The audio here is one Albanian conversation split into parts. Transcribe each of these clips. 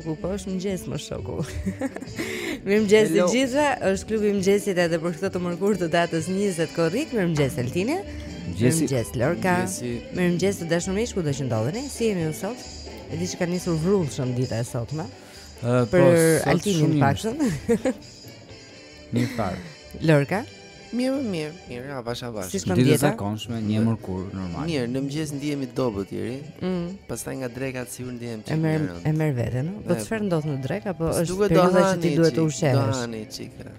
shoku, po është mëngjes mo shoku. Mirëmëngjes të gjithëve, është klubi i mëngjesit edhe për këtë të mërkurë të datës 20 korrik. Mirëmëngjes Altini. Mëngjesi. Mëngjes Lorka. Mëngjesi. Mirëmëngjes të dashur miq, kudo që ndodheni? Si jemi ju sot? E di që ka nisur vrullshëm dita e sotme. Ë, uh, po, për Altinin të paktën. Mirë pra. Lorka. Mirë, mirë, mirë, avash avash. Si ditë e zakonshme, një e mërkurë normale. Mirë, në mëngjes ndihemi dobët deri. Mm. Pastaj nga dreka si u ndihem ti. E merr e merr veten, no? Po çfarë ndodh në drekë apo është periudha që ti duhet të ushqehesh? Do hani çikë.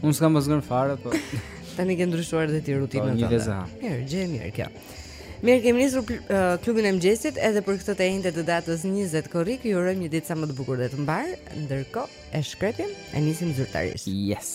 Unë s'kam pasur fare, po. Tani ke ndryshuar dhe ti rutinën tënde. Po, një vezë. Mirë, gjë e mirë kjo. Mirë kemi nisur uh, klubin e mëngjesit edhe për këtë të enjte të datës 20 korrik. Ju urojmë një ditë sa më të bukur dhe të mbarë. Ndërkohë, e shkrepim, e nisim zyrtarisht. Yes.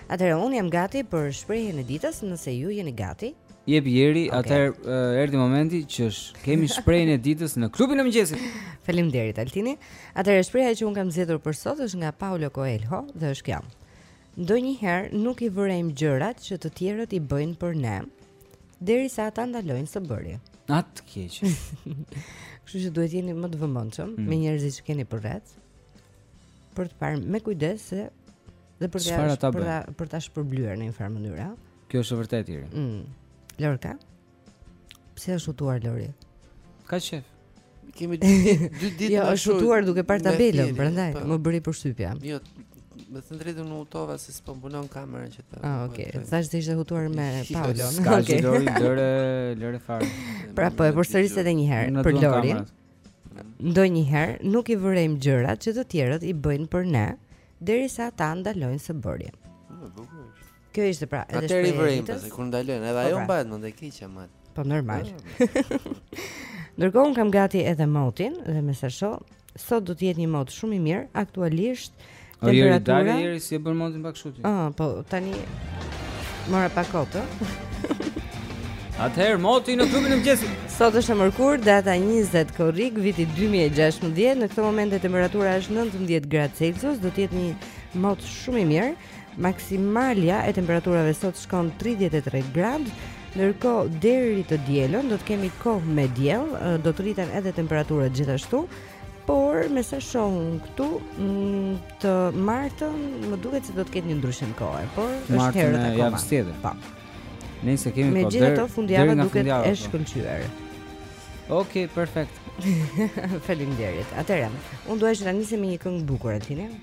Atëherë unë jam gati për shprehjen e ditës, nëse ju jeni gati. Jepi Jeri, okay. atëherë uh, erdhi momenti që kemi shprehjen e ditës në klubin e mëngjesit. Faleminderit Altini. Atëherë shprehja që unë kam zgjedhur për sot është nga Paulo Coelho dhe është kjo. Ndonjëherë nuk i vërejmë gjërat që të tjerët i bëjnë për ne, derisa ata ndalojnë së bëri. Atë keq. Kështu që duhet jeni më të vëmendshëm mm. me njerëzit që keni përreth për të parë me kujdes se Dhe për çfarë ata bëjnë? Për ta shpërblyer në një farë mënyrë. Kjo është e vërtetë Jeri. Mm. Lorka. Pse është hutuar Lori? Ka qef. Kemi dy ditë. Jo, është hutuar duke parë tabelën, prandaj po. më bëri përshtypje. Jo, me thënë të drejtën u hutova se s'po punon kamera që të. Ah, okay. Thashë se ishte hutuar me jo, Paulon. Okej. Lori, lëre, lëre fare. Pra po e përsëris edhe një herë për Lorin. ndonjëherë nuk i vërejmë gjërat që të tjerët i bëjnë për ne, derisa ata ndalojnë së bëri. Kjo ishte pra edhe shprehja. Atëherë i vërejmë pasi kur ndalojnë, edhe po ajo pra. mbahet mend e keqja ama. Po normal. Ndërkohë unë kam gati edhe motin dhe me sa shoh, sot do të jetë një mot shumë i mirë, aktualisht O Jeri dale Jeri si e bën motin pak shuti. Ah, po tani mora pak kot. Atëherë moti në klubin e mëngjesit. Sot është e mërkurë, data 20 korrik, viti 2016. Në këto momente temperatura është 19 gradë Celsius, do të jetë një mot shumë i mirë. Maksimalja e temperaturave sot shkon 33 gradë. Ndërkohë deri të dielën do të kemi kohë me diell, do të rriten edhe temperaturat gjithashtu. Por me sa shoh unë këtu, mm, të martën më duket se do të ketë një ndryshim kohe, por është herët akoma. Martën javës tjetër. Po. Nëse kemi po. Megjithatë fundjava duket e po. shkëlqyer. Ok, perfekt. Faleminderit. Atëherë, unë dua që ta nisem me një këngë të bukur tani.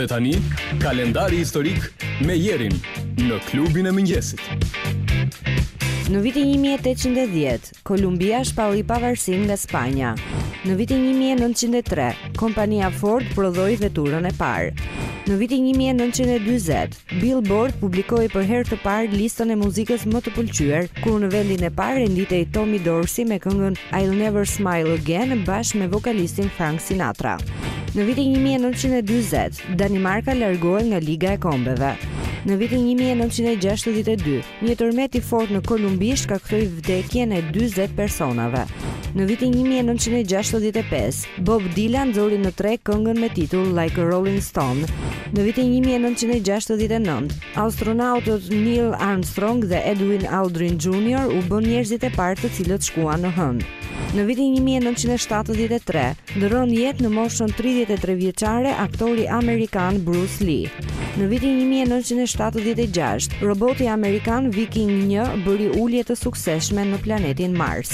Dhe tani, kalendari historik me Jerin në klubin e mëngjesit. Në vitin 1810, Kolumbia shpalli pavarësinë nga Spanja. Në vitin 1903, kompania Ford prodhoi veturën e parë. Në vitin 1940, Billboard publikoi për herë të parë listën e muzikës më të pëlqyer, ku në vendin e parë renditej Tommy Dorsey me këngën I'll Never Smile Again bashkë me vokalistin Frank Sinatra. Në vitin 1940, Danimarka largohej nga Liga e Kombeve. Në vitin 1962, Një tërmet i fortë në Kolumbi shkaktoi vdekjen e dyzet personave. Në vitin një mijë e nëntëqind e gjashtëdhjetë e pesë, Bob Dylan nxori në treg këngën me titull Like a Rolling Stone. Në vitin një mijë e nëntëqind e gjashtëdhjetë e nëntë, astronautët Neil Armstrong dhe Edwin Aldrin Jr. u bënë njerëzit e parë të cilët shkuan në Hënë. Në vitin një mijë e nëntëqind e shtatëdhjetë e tre, Ndërron jetë në moshën tridhjetë e tre vjeçare aktori amerikan Bruce Lee. Në vitin një mijë e nëntëqind e shtatëdhjetë e gjashtë, roboti amerikan Viking një bëri ulje të suksesshme në planetin Mars.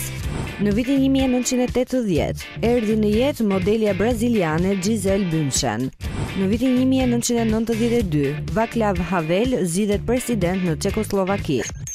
Në vitin një mijë e nëntëqind e tetëdhjetë, erdhi në jetë modelja braziliane Gisele Bündchen. Në vitin një mijë e nëntëqind e nëntëdhjetë e dy, Vaclav Havel zgjidhet president në Çekosllovaki.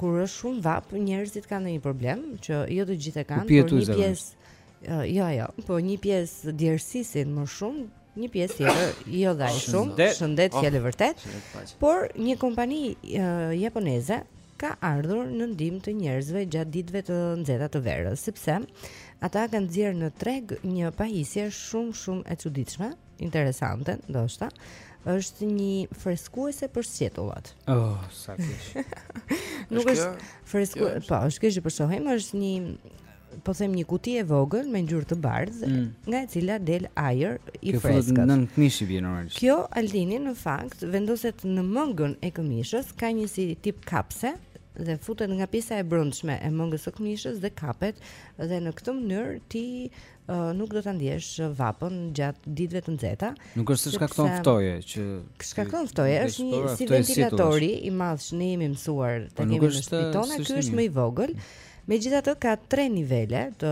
Kur është shumë vapë, njerëzit kanë një problem që jo të gjithë e kanë, por një pjesë uh, jo, jo, po një pjesë djersisin më shumë, një pjesë tjetër jo dhe aq shumë, shëndet oh, fjalë vërtet. Por një kompani uh, japoneze ka ardhur në ndihmë të njerëzve gjatë ditëve të nxehta të verës, sepse ata kanë nxjerrë në treg një pajisje shumë shumë e çuditshme, interesante, ndoshta, është një freskuese për sqetullat. Oh, sa kish. Nuk është fresku, jo, po, është kish për shohim, është një po them një kuti e vogël me ngjyrë të bardhë, mm. nga e cila del ajër i freskët. Kjo nën këmishë vjen normalisht. Kjo, Aldin, në fakt vendoset në mëngën e këmishës, ka një si tip kapse dhe futet nga pjesa e brendshme e mëngës së këmishës dhe kapet dhe në këtë mënyrë ti uh, nuk do ta ndjesh vapën gjatë ditëve të nxehta. Nuk është se shkakton ftohje që shkakton ftohje, është një po, si ventilatori i madh që ne jemi mësuar ta po, kemi në shtëpitë tona, ky është më i vogël. Megjithatë ka tre nivele të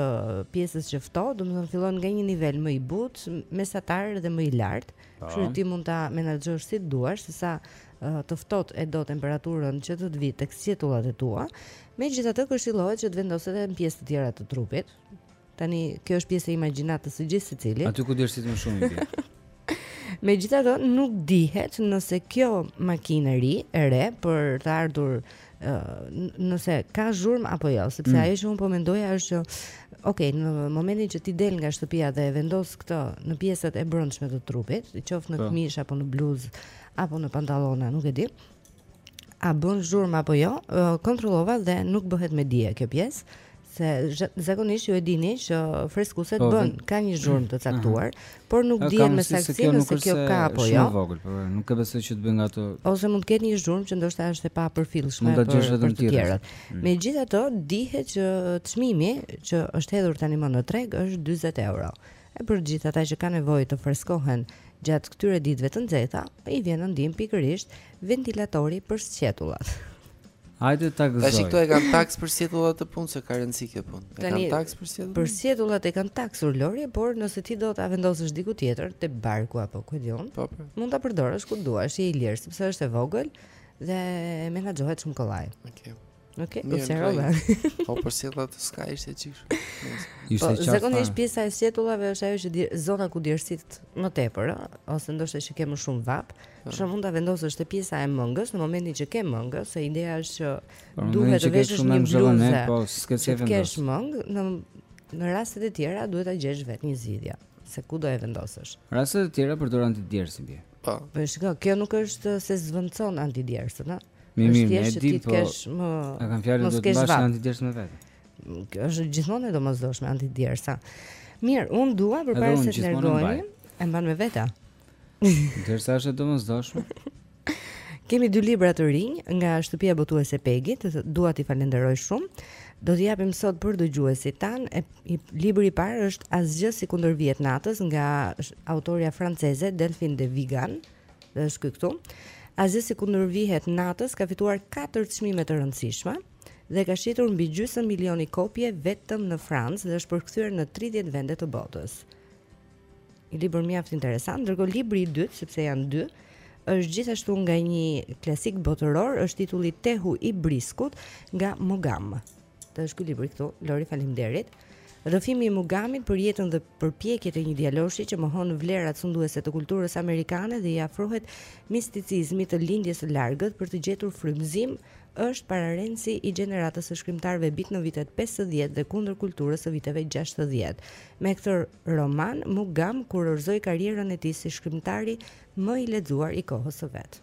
pjesës që ftoh, domethënë fillon nga një nivel më i butë, mesatar dhe më i lartë. Po. Kështu ti mund ta menaxhosh si të duash, sesa të ftohtë e do temperaturën që të të vijë tek sqetullat e tua. Megjithatë këshillohet që të vendoset edhe në pjesë të tjera të trupit, Tani kjo është pjesë e imagjinatës së gjithsecilit. Aty ku djersit më shumë i bie. Megjithatë nuk dihet nëse kjo makineri e re për të ardhur nëse ka zhurmë apo jo, sepse mm. ajo që unë po mendoja është që ok, në momentin që ti del nga shtëpia dhe e vendos këtë në pjesët e brendshme të trupit, qoftë në po. këmishë apo në bluzë apo në pantallona, nuk e di. A bën zhurmë apo jo? Kontrollova dhe nuk bëhet me dije kjo pjesë se zakonisht ju e dini që freskuset po, bën ka një zhurmë të caktuar, por nuk dihet me saktësi nëse kjo ka apo jo. Shumë e vogël, por nuk e besoj që të bëjë nga ato. Ose mund të ketë një zhurmë që ndoshta është e papërfillshme për të, të tjerët. Mm. Megjithatë, dihet që çmimi që është hedhur tanimë në treg është 40 euro. E për të gjithë ata që kanë nevojë të freskohen gjatë këtyre ditëve të nxehta, i vjen në ndihmë pikërisht ventilatori për sqetullat. Hajde ta gëzojë. Tash këto e kanë taks për sjetullat, punë, s'ka rëndësi kjo punë. E kanë taks për sjetulla. Për sjetullat e kanë taksur Lori, por nëse ti do ta vendosësh diku tjetër, te barku apo ku di unë, po, po. mund ta përdorësh ku duash, je i lirë sepse është e vogël dhe menaxhohet shumë kollaj. Okej. Okay. Okej, okay, serova. Po për si dha të s'ka ishte çish. Ishte po, çfarë? Zakonisht pjesa e sjetullave është ajo që di, zona ku djersit më tepër, ë, ose ndoshta që ke më shumë vapë. Për shkak mund ta vendosësh te pjesa e mëngës në momentin që ke mëngë, se ideja është që po, duhet të veshësh një bluzë. Po, s'ke se vendos. Kesh mëngë në në rastet e tjera duhet ta gjesh vetë një zgjidhje se ku do e vendosësh. Rastet e tjera përdor antidjersin ti. Po. Po e shikoj, kjo nuk është se zëvendëson antidjersën, ëh. Mi mi, e di po. Kesh më. E kam fjalën do të mbash antidjersën me vete. Kjo është gjithmonë e domosdoshme antidjersa. Mirë, unë dua përpara se të largohemi, e mban me vete. Djersa është e domosdoshme. Kemi dy libra të rinj nga shtëpia botuese Pegi, dua t'i falenderoj shumë. Do t'i japim sot për dëgjuesit tanë e Libri i parë është Asgjë s'i kundërvihet natës nga autorja franceze Delphine de Vigan, dhe është ky këtu. Asgjë s'i kundërvihet natës ka fituar 4 çmime të rëndësishme dhe ka shitur mbi gjysmë milioni kopje vetëm në Francë dhe është përkthyer në 30 vende të botës. Një libër mjaft interesant, ndërkohë libri i dytë, sepse janë dy, është gjithashtu nga një klasik botëror, është titulli Tehu i Briskut nga Mogam. Është ky libri këtu, Lori faleminderit. Rrëfimi i Mugamit për jetën dhe përpjekjet e një djaloshi që mohon vlerat sunduese të kulturës amerikane dhe i afrohet misticizmit të lindjes së largët për të gjetur frymëzim është pararendësi i gjeneratës së shkrimtarëve bit në vitet 50 dhe kundër kulturës së viteve 60. Me këtë roman, Mugam kurorëzoi karrierën e tij si shkrimtari më i lexuar i kohës së vet.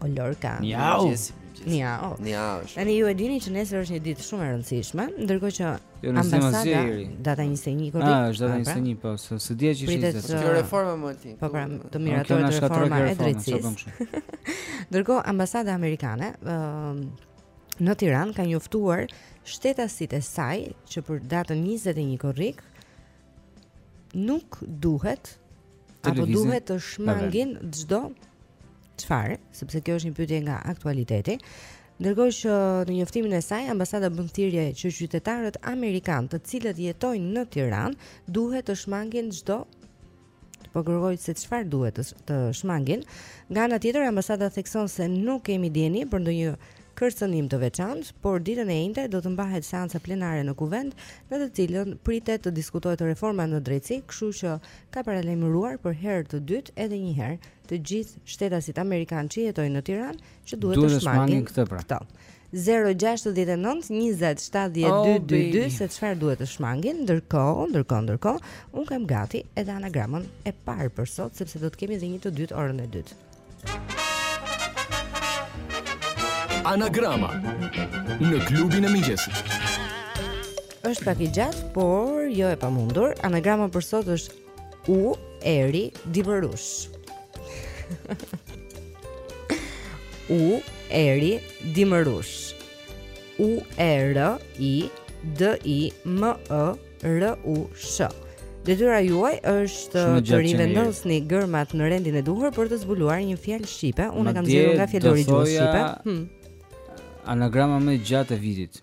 O Lorka. Tani ju e dini që nesër është një ditë shumë e rëndësishme, ndërkohë që jo, ambasada data 21 korrik. Ah, është data 21, pra. po, se s'e dija që ishte. Kjo uh, reforma më ti. Po pra, të miratohet reforma e drejtësisë. Ndërkohë ambasada amerikane ë um, në Tiranë ka njoftuar shtetasit e saj që për datën 21 korrik nuk duhet apo duhet të shmangin çdo Çfarë? Sepse kjo është një pyetje nga aktualiteti. Ndërkohë që në njoftimin e saj ambasada bën thirrje që qytetarët amerikanë, të cilët jetojnë në Tiranë, duhet të shmangin çdo po kërkoj se çfarë duhet të, të shmangin. Nga ana tjetër ambasada thekson se nuk kemi dijeni për ndonjë kërcënim të veçantë, por ditën e enjte do të mbahet seanca plenare në Kuvend, në të cilën pritet të diskutohet reforma në drejtësi, kështu që ka paralajmëruar për herë të dytë edhe një herë të gjithë shtetasit amerikanë që jetojnë në Tiranë që duhet të shmangin këtë pra. Këto. 069 20 70 222 Se çfarë duhet të shmangin Ndërkohë, ndërkohë, ndërkohë Unë kam gati edhe anagramën e parë për sot Sepse do të kemi dhe një të dytë orën e dytë Anagrama Në klubin e mëngjesit është pak i gjatë, por jo e pamundur. Anagrama për sot është U eri dimërush. U eri dimërush. U e r i d i m ë r u sh. Detyra juaj është të rivendosni gërmat në rendin e duhur për të zbuluar një fjalë shqipe. Unë e kam zgjedhur nga fjalori i gjuhës shqipe. Hmm. Anagrama më e gjatë e vitit.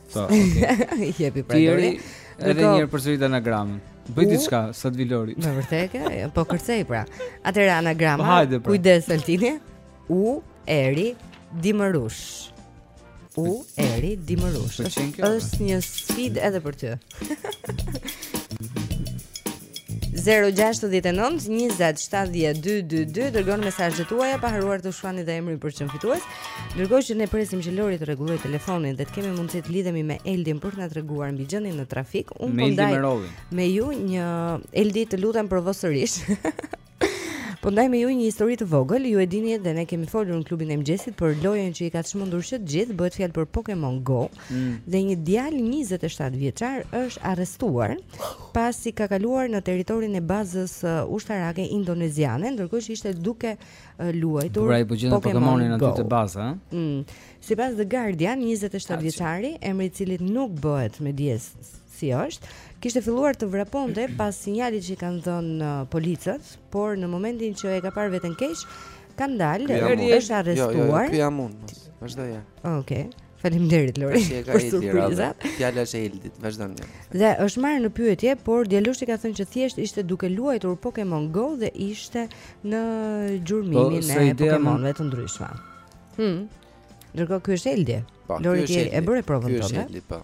Po, okay. jepi pra Lori. Edhe një herë përsërit anagramën. Bëj diçka, sa të vijë Lori. Me vërtetë, jo, po kërcej pra. Atëherë anagrama. Po, hajde, pra. Kujdes Altini. U eri dimërush. U eri dimërush. Është një sfidë edhe për ty. Zero gjashtëdhjetë e nëntë njëzet shtatëdhjetë dy dy dy dërgoni mesazhet tuaja pa harruar të shkruani dhe emrin për të qenë fitues. Ndërkohë që ne presim që Lori të rregullojë telefonin dhe të kemi mundësi të lidhemi me Eldin për të na treguar mbi gjendjen në trafik, unë po ndaj me ju një Eldi të lutem provo sërish. Po ndaj me ju një histori të vogël, ju e dini dhe ne kemi folur në klubin e mëngjesit për lojën që i ka çmendur që të gjithë, bëhet fjalë për Pokemon Go. Mm. Dhe një djalë 27 vjeçar është arrestuar pasi ka kaluar në territorin e bazës uh, ushtarake indoneziane, ndërkohë që ishte duke uh, luajtur Pokemon Go. Pra ai po gjen Pokemonin aty te baza, ëh? Mm. Sipas The Guardian, 27 vjeçari, emri i cilit nuk bëhet me dije s si është, kishte filluar të vraponte pas sinjalit që i kanë dhënë uh, policët, por në momentin që e ka parë veten keq, ka ndalë, është arrestuar. Jo, jo, jo, vazhdoje. Okej. Okay. Faleminderit Lori. Është e ka Eldi. Fjala është e Eldit. Vazhdon. Dhe është marrë në pyetje, por djaloshi ka thënë që thjesht ishte duke luajtur Pokemon Go dhe ishte në gjurmimin po, e Pokemonëve të ndryshëm. Hm. Ndërkohë ky është Eldi. Po, Lori ti e bëre provën tonë. Ky është Eldi, po.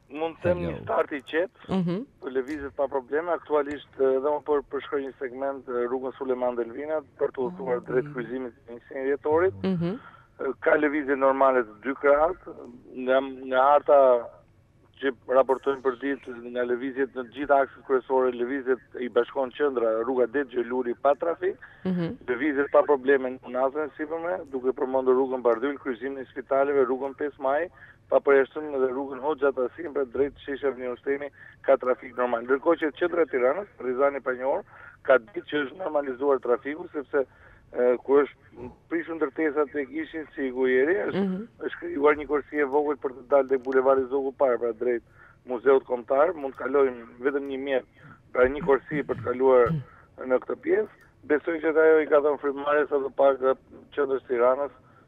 Mund të them një start i qetë, mm -hmm. po lëvizet pa probleme, aktualisht edhe po përshkoj një segment rrugën Sulejman Delvina, për të udhëtuar mm -hmm. drejt kryqëzimit të njëzet e një dhjetorit, mm -hmm. ka lëvizje normale në të dy krahët, nga, nga harta që raportojnë përditë nga lëvizjet në të gjitha akset kryesore, lëvizjet i bashkon qendra, rruga Dedë Gjo Luli pa trafik, mm -hmm. lëvizet pa probleme në unazën e sipërme, duke përmendur rrugën Bardhyl, kryqëzimin e spitaleve, rrugën 5 maj, pa përjashtuar dhe rrugën Hoxha Tahsim për drejt sheshit Avni Rustemi ka trafik normal, ndërkohë që qendra e Tiranës, rrethi unazor, ka ditë që është normalizuar trafiku sepse kur është prishur ndërtesa tek ish Sigurimi, është, mm -hmm. është krijuar një korsi e vogël për të dalë tek bulevardi Zogu i Parë, pra drejt Muzeut Kombëtar, mund të kalojë vetëm një mjet, pra një korsi për të kaluar në këtë pjesë. Besoj që ajo i ka dhënë frymëmarrje sado pak qendrës së Tiranës,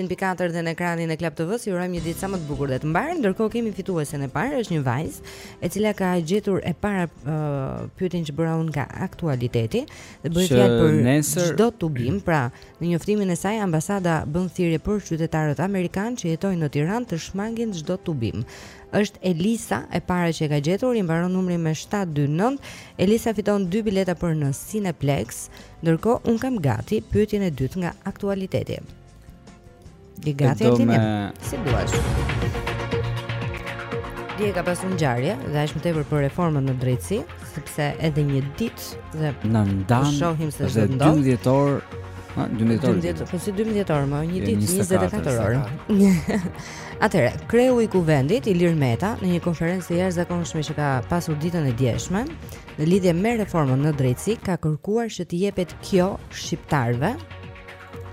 Njëqind e katër dhe në ekranin e Club TV-s ju urojmë një ditë sa më të bukur dhe të mbarë. Ndërkohë kemi fituesen e parë, është një vajzë e cila ka gjetur e para uh, pyetjen që bëra unë nga aktualiteti dhe bëhet fjalë për nesër... çdo tubim. Pra, në njoftimin e saj ambasada bën thirrje për qytetarët amerikanë që jetojnë në Tiranë të shmangin çdo tubim. Është Elisa e para që e ka gjetur, i mbaron numri me 729. Elisa fiton dy bileta për në Cineplex. Ndërkohë unë kam gati pyetjen e dytë nga aktualiteti. Je gati Eldi Si duash Dje ka pasur ngjarje Dhe është më tepër për reformën në drejtësi Sepse edhe një ditë dhe na ndan Shohim se ç'ndodh Dhe 12 orë 12 orë 12 orë Po si 12 orë more Një ditë 24 orë Atëherë, kreu i kuvendit Ilir Meta Në një konferencë të jashtëzakonshme Që ka pasur ditën e djeshme Në lidhje me reformën në drejtësi Ka kërkuar që t'u jepet kjo shqiptarëve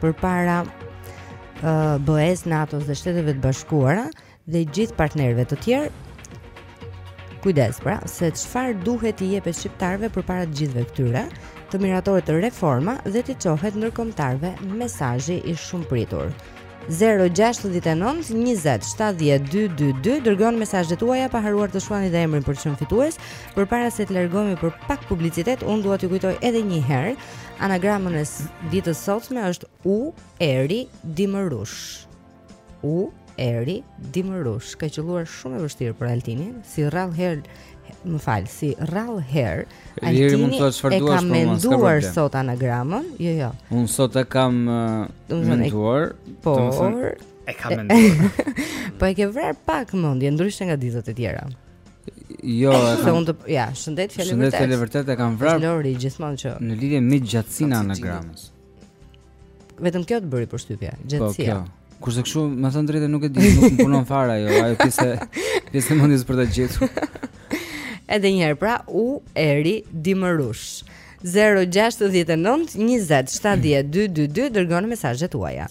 përpara uh, BE-s, NATO-s dhe Shteteve të Bashkuara dhe gjithë partnerëve të tjerë. Kujdes pra, se çfarë duhet t'i jepet shqiptarëve përpara të gjithëve këtyre, të miratohet reforma dhe t'i çohet ndërkombëtarëve mesazhi i shumëpritur. 069 20 70 222 Dërgoni mesazhet tuaja pa harruar të shkruani dhe emrin për t'u shpallur fitues Përpara se të largohemi për pak publicitet Unë dua t'ju kujtoj edhe një herë Anagramën e ditës së sotme është u eri dimërush. U eri dimërush. Ka qëlluar shumë e vështirë për Altinin, si rrallë herë, më fal, si rrallë herë, Altini e ka menduar sot anagramën, jo, jo. Unë sot e kam menduar, po, e kam menduar. po e ke vrarë pak mendjen, ndryshe nga ditët e tjera. Jo, e kam. Të, ja, shëndet fjalë vërtet. Shëndet fjalë vërtet e kam vrarë. Lori gjithmonë që në lidhje me gjatësinë e anagramës. Vetëm kjo të bëri përshtypje, po, gjatësia. Po, kjo. Kurse kështu, me thënë të drejtën nuk e di, nuk më punon fare ajo, ajo pjesë pjesë e mendjes për ta gjetur. Edhe një herë pra, u eri dimërush. 069 20 70 222 dërgoni mesazhet tuaja.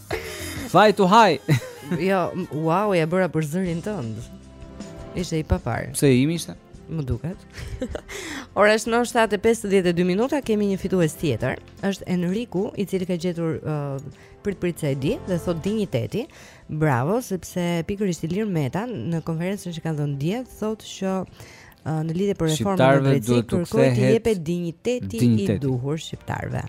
Fly to high. jo, wow, ia bëra për zërin tënd. Ishte i paparë. Pse i imi ishte? Më duket. Ora është 9:52 minuta, kemi një fitues tjetër. Është Enriku, i cili ka gjetur uh, prit prit se e di dhe thotë dinjiteti. Bravo, sepse pikërisht Ilir Meta në konferencën që ka dhënë dje thotë që në lidhje për reformën e drejtësisë kërkoi t'i jepet dinjiteti i duhur shqiptarëve.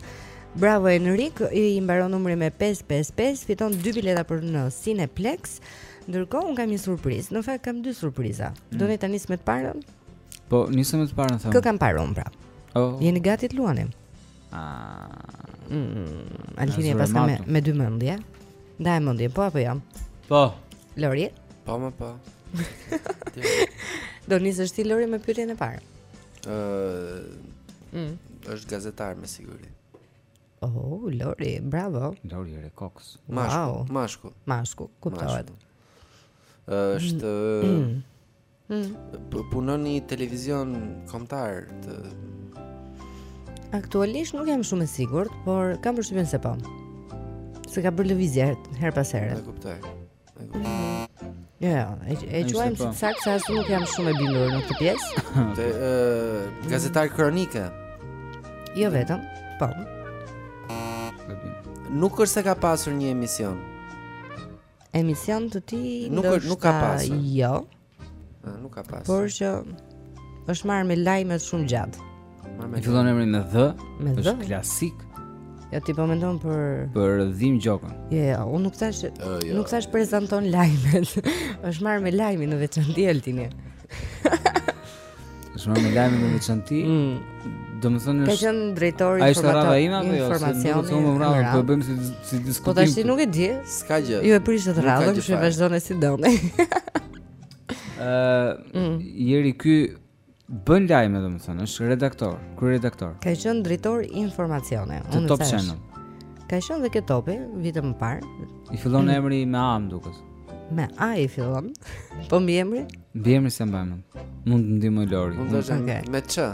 Bravo Enrik, i mbaron numri me 555, fiton dy bileta për në Cineplex. Ndërkohë unë kam një surprizë. Në fakt kam dy surpriza. Mm. Doni ta nis me të parën? Po, nisem me të parën them. Kë kam parë unë pra? Oh. Jeni gati të luanim? Ëh, Altini e paska me me dy mendje. Ndaje mendjen, po apo jo? Po. Lori? Po, më po. Do ta nisësh ti Lori me pyetjen e parë. Ëh. Mm. Është gazetar me siguri. Oh, Lori, bravo. Lori e koks. Mashkull, wow. mashkull. Mashkull, kuptohet. Është mm. Mm. Punon në televizion kombëtar të Aktualisht nuk jam shumë e sigurt, por kam përshtypjen se po. Se ka bërë lëvizje herë pas here. E kuptoj. Mhm. Jo, jo, e quajmë po. të saktë se as unë nuk jam shumë e bindur në këtë pjesë. Te ë gazetar kronike. Jo vetëm, po. Nuk është se ka pasur një emision. Emision të tij nuk është nuk ka pas. Jo. Ah, nuk ka pas. Por që është marrë me lajmet shumë gjatë. Marrë me. Fillon emri me dhë. Me dhë. Është klasik. Ja ti po mendon për për Dhim Gjokën. Jo, ja, jo, ja, unë nuk thashë, uh, jo, nuk thashë prezanton lajmet. Është marrë me lajmin në veçanti Altini. Është marrë me lajmin në veçanti. Mm. Domethënë është... Ka qenë drejtor informacioni. A ishte radha ime apo jo? Se nuk të më rrava, për po bëjmë si, si diskutim. Po tashi nuk e di. S'ka gjë. Ju e prishët radhën, kështu vazhdojeni si doni. uh, mm. Jeri ky bën lajme, domethënë, është redaktor, kryeredaktor. Ka qenë drejtor informacioni. Te Top Channel. Ka qenë dhe ke Topi, vite më parë. I fillon mm. emri me A më duket Me A i fillon Po mbiemri? Mbiemrin s'e mbaj mend Mund të ndihmojë Lori Mund të ndihmoj okay. me ç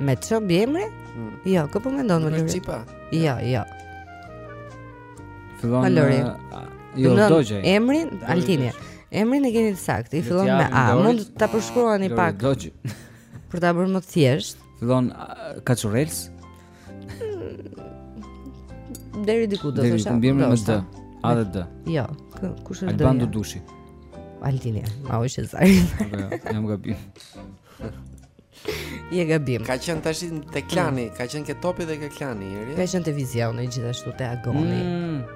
Me ç mbiemri? Mm. Jo, kë po mendon me Lori? Me qipa? Jo, jo Fillon me Lori Jo, do dojë Emri, Altini Emrin e keni të saktë I fillon me A Mund ta përshkruani pak Lori, Për ta bërë më të thjeshtë Fillon Kaçurrels Deri diku do të thosha. Deri mbiemri me D. A dhe D. Jo, kush është D? Alban Dudushi. Altini, Armir Shkurti? Jo, jam gabim. Je gabim. Ka qenë tash te Klani, ka qenë ke Topi dhe ke Klani, Jeri. Ka qenë te Vizioni gjithashtu te Agoni. Mm.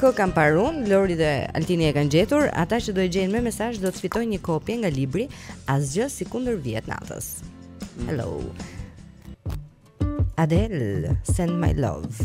Kë kam parë unë, Lori dhe Altini e kanë gjetur. Ata që do e gjejnë me mesazh do të fitojnë një kopje nga libri Asgjë si kundërvihet natës. Mm. Hello. Adele, send my love.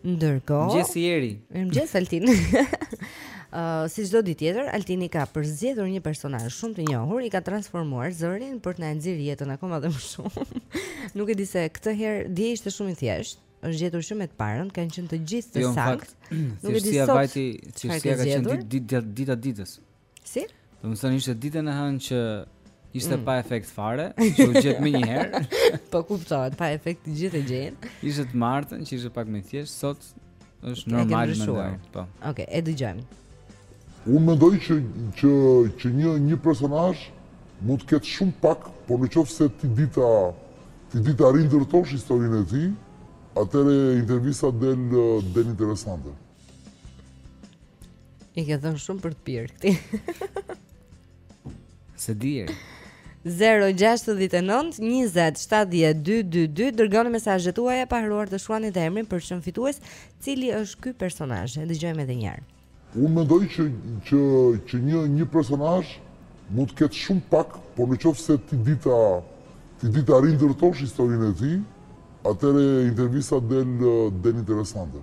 Ndërkohë, mëngjes Jeri. Mëngjes Altin. Uh, si çdo ditë tjetër, Altini ka përzgjedhur një personazh shumë të njohur, i ka transformuar zërin për të na nxirë jetën akoma dhe më shumë. Nuk e di se këtë herë dje ishte shumë i thjeshtë, është gjetur që me të parën, kanë qenë të gjithë të jo, saktë. Nuk e di sot. Thjeshtësia vajti, thjeshtësia ka qenë ditë ditë ditë ditës. Si? Domethënë ishte ditën e hënë që ishte mm. pa efekt fare, që u gjet menjëherë. Po kuptohet, pa efekt të gjithë e gjejnë. Ishte të martën, që ishte pak më thjesht, sot është normal më ndaj. Po. Okej, okay, e dëgjojmë. Unë mendoj që që që një një personazh mund të ketë shumë pak, por në qoftë se ti di ta ti di ta rindërtosh historinë e tij, atëherë intervista del del interesante. I ke dhënë shumë për të pirë këtij S'e dije 0-6-9-20-70-222 Dërgoni mesazhet tuaja pa harruar të shkruani dhe emrin për të qenë fitues Cili është ky personazh E dëgjojmë dhe një herë Unë mendoj që, që, që një, një personazh Mund të ketë shumë pak Por në qoftë se ti di ta Ti di ta rindërtosh historinë e tij Atëherë intervista del, del interesante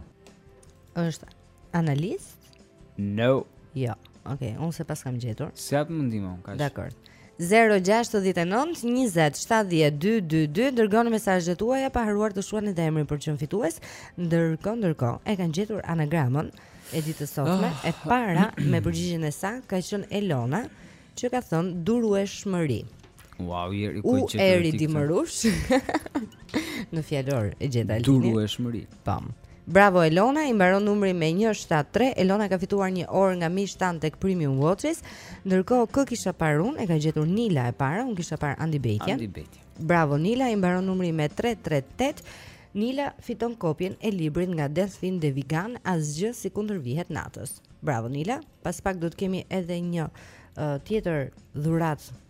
Është analist? No. Jo. Okej, okay, unë s'e paskam gjetur. Si atë mundim unë, kaq. Dakord. 0-6-9-20-70-222 Dërgoni mesazhet tuaja pa harruar të shkruani dhe emrin për të qenë fitues Ndërkohë, ndërkohë E kanë gjetur anagramën E ditës së sotme oh. E para me përgjigjen e saktë Ka qenë Elona Që ka thënë durueshmëri. Wow, jeri ku gjetur. U eri dimërush. Në fjalor e gjeta Altini. Durueshmëri. Pam. Po. Bravo Elona, i mbaron numri me 173. Elona ka fituar një orë nga Mish Tan tek Premium Watches. Ndërkohë kë kisha parë unë, e ka gjetur Nila e para, unë kisha parë Andi Bejtjen. Andi Bejtjen. Bravo Nila, i mbaron numri me 338. Nila fiton kopjen e librit nga Delphine de Vigan, asgjë s'i kundërvihet natës. Bravo Nila. Pas pak do të kemi edhe një uh, tjetër dhuratë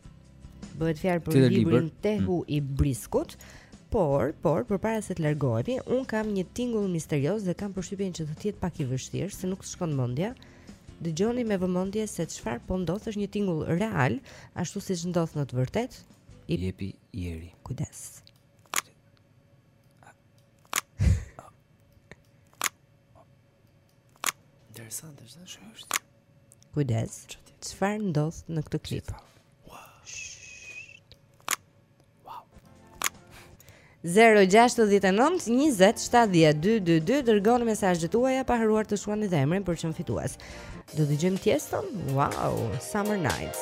Bëhet fjalë për Tjetër librin libër. Tehu mm. i Briskut Por, por, përpara se të largohemi Unë kam një tingull misterios dhe kam përshtypjen që do të jetë pak i vështirë Se nuk të shkon mendja Dëgjoni me vëmendje se çfarë po ndodh është një tingull real, ashtu siç ndodh në të vërtetë. I jepi Eri. Kujdes. Interesant është, është është. Kujdes. Çfarë ndodh në këtë klip? Wow. 0-6-9-20-70-222 Dërgoni mesazhet tuaja Pa harruar të shkruani dhe emrin për të qenë fitues Do dëgjojmë Tiëston? Wow, Summer Nights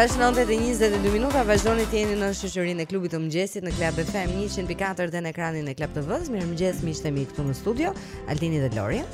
Ora është 9:22 minuta, vazhdoni të jeni në shoqërinë e klubit të mëngjesit në Club FM 104 dhe në ekranin e Club TV-së. Mirëmëngjes miqtë e mi këtu në studio, Altini dhe Lori.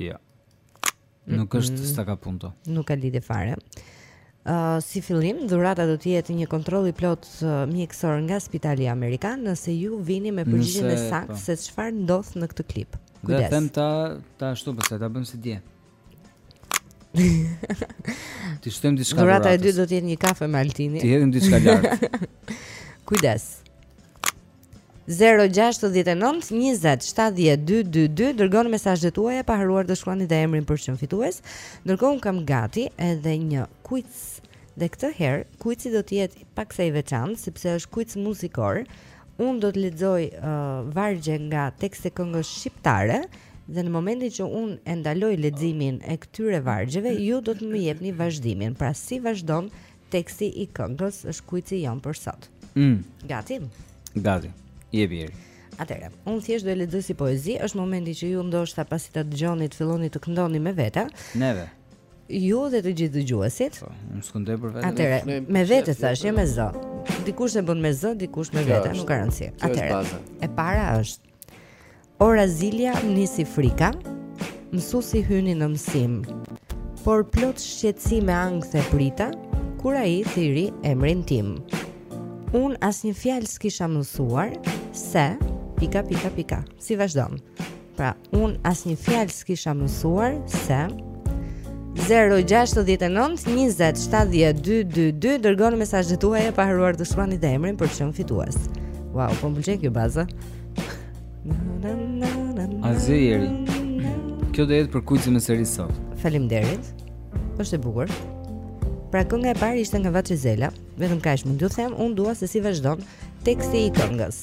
Ja. Nuk është mm -mm. staka punto. Nuk ka lidhje fare. Ë uh, si fillim dhurata do të jetë një kontroll i plotë uh, mjekësor nga Spitali Amerikan nëse ju vini me përgjigjen e saktë po. se çfarë ndodh në këtë klip. Kujdes. Dhe them ta ta ashtu pse ta bëjmë si dje. Ti shtojmë diçka. Dhurata e dytë do të jetë një kafe me Altini. Ti hedhim diçka lart. Kujdes. 0692070222 dërgoni mesazhet tuaja pa harruar të shkruani dhe emrin për çdo fitues. Ndërkohë un kam gati edhe një quiz. Dhe këtë herë quizi do të jetë paksa i veçantë sepse është quiz muzikor. Unë do të lexoj uh, vargje nga tekste këngësh shqiptare dhe në momentin që unë e ndaloj leximin e këtyre vargjeve, ju do të më jepni vazhdimin. Pra si vazhdon teksti i këngës është quizi jonë për sot. Mm. Gati? Gati. Je Eri. Atëherë, unë thjesht do e lexoj si poezi, është momenti që ju ndoshta pasi ta dëgjoni të filloni të këndoni me vete. Neve. Ju dhe të gjithë dëgjuesit. Po, unë s'kam ndër për vetë. Atëre, me vete thashë, jo me zë. Dikush e bën me zë, dikush me vete, nuk ka rëndësi. Atëre. E para është O ra zilja nisi frika. Mësusi hyri në mësim. Por plot shqetësim e ankth e prita kur ai thirri emrin tim. Un asnjë fjalë s'kisha mësuar se pika pika pika. Si vazhdon? Pra, un asnjë fjalë s'kisha mësuar se 0692070222 Dërgoni mesazhet tuaja pa harruar të shkruani dhe emrin për çdo fitues Wow, po më pëlqen kjo baza A zë Eri Kjo do jetë për quiz në seri sot Faleminderit është e bukur Pra kënga e parë ishte nga Vaçe Zela Vetëm kaq mund t'ju them Unë dua se si vazhdon Teksti i këngës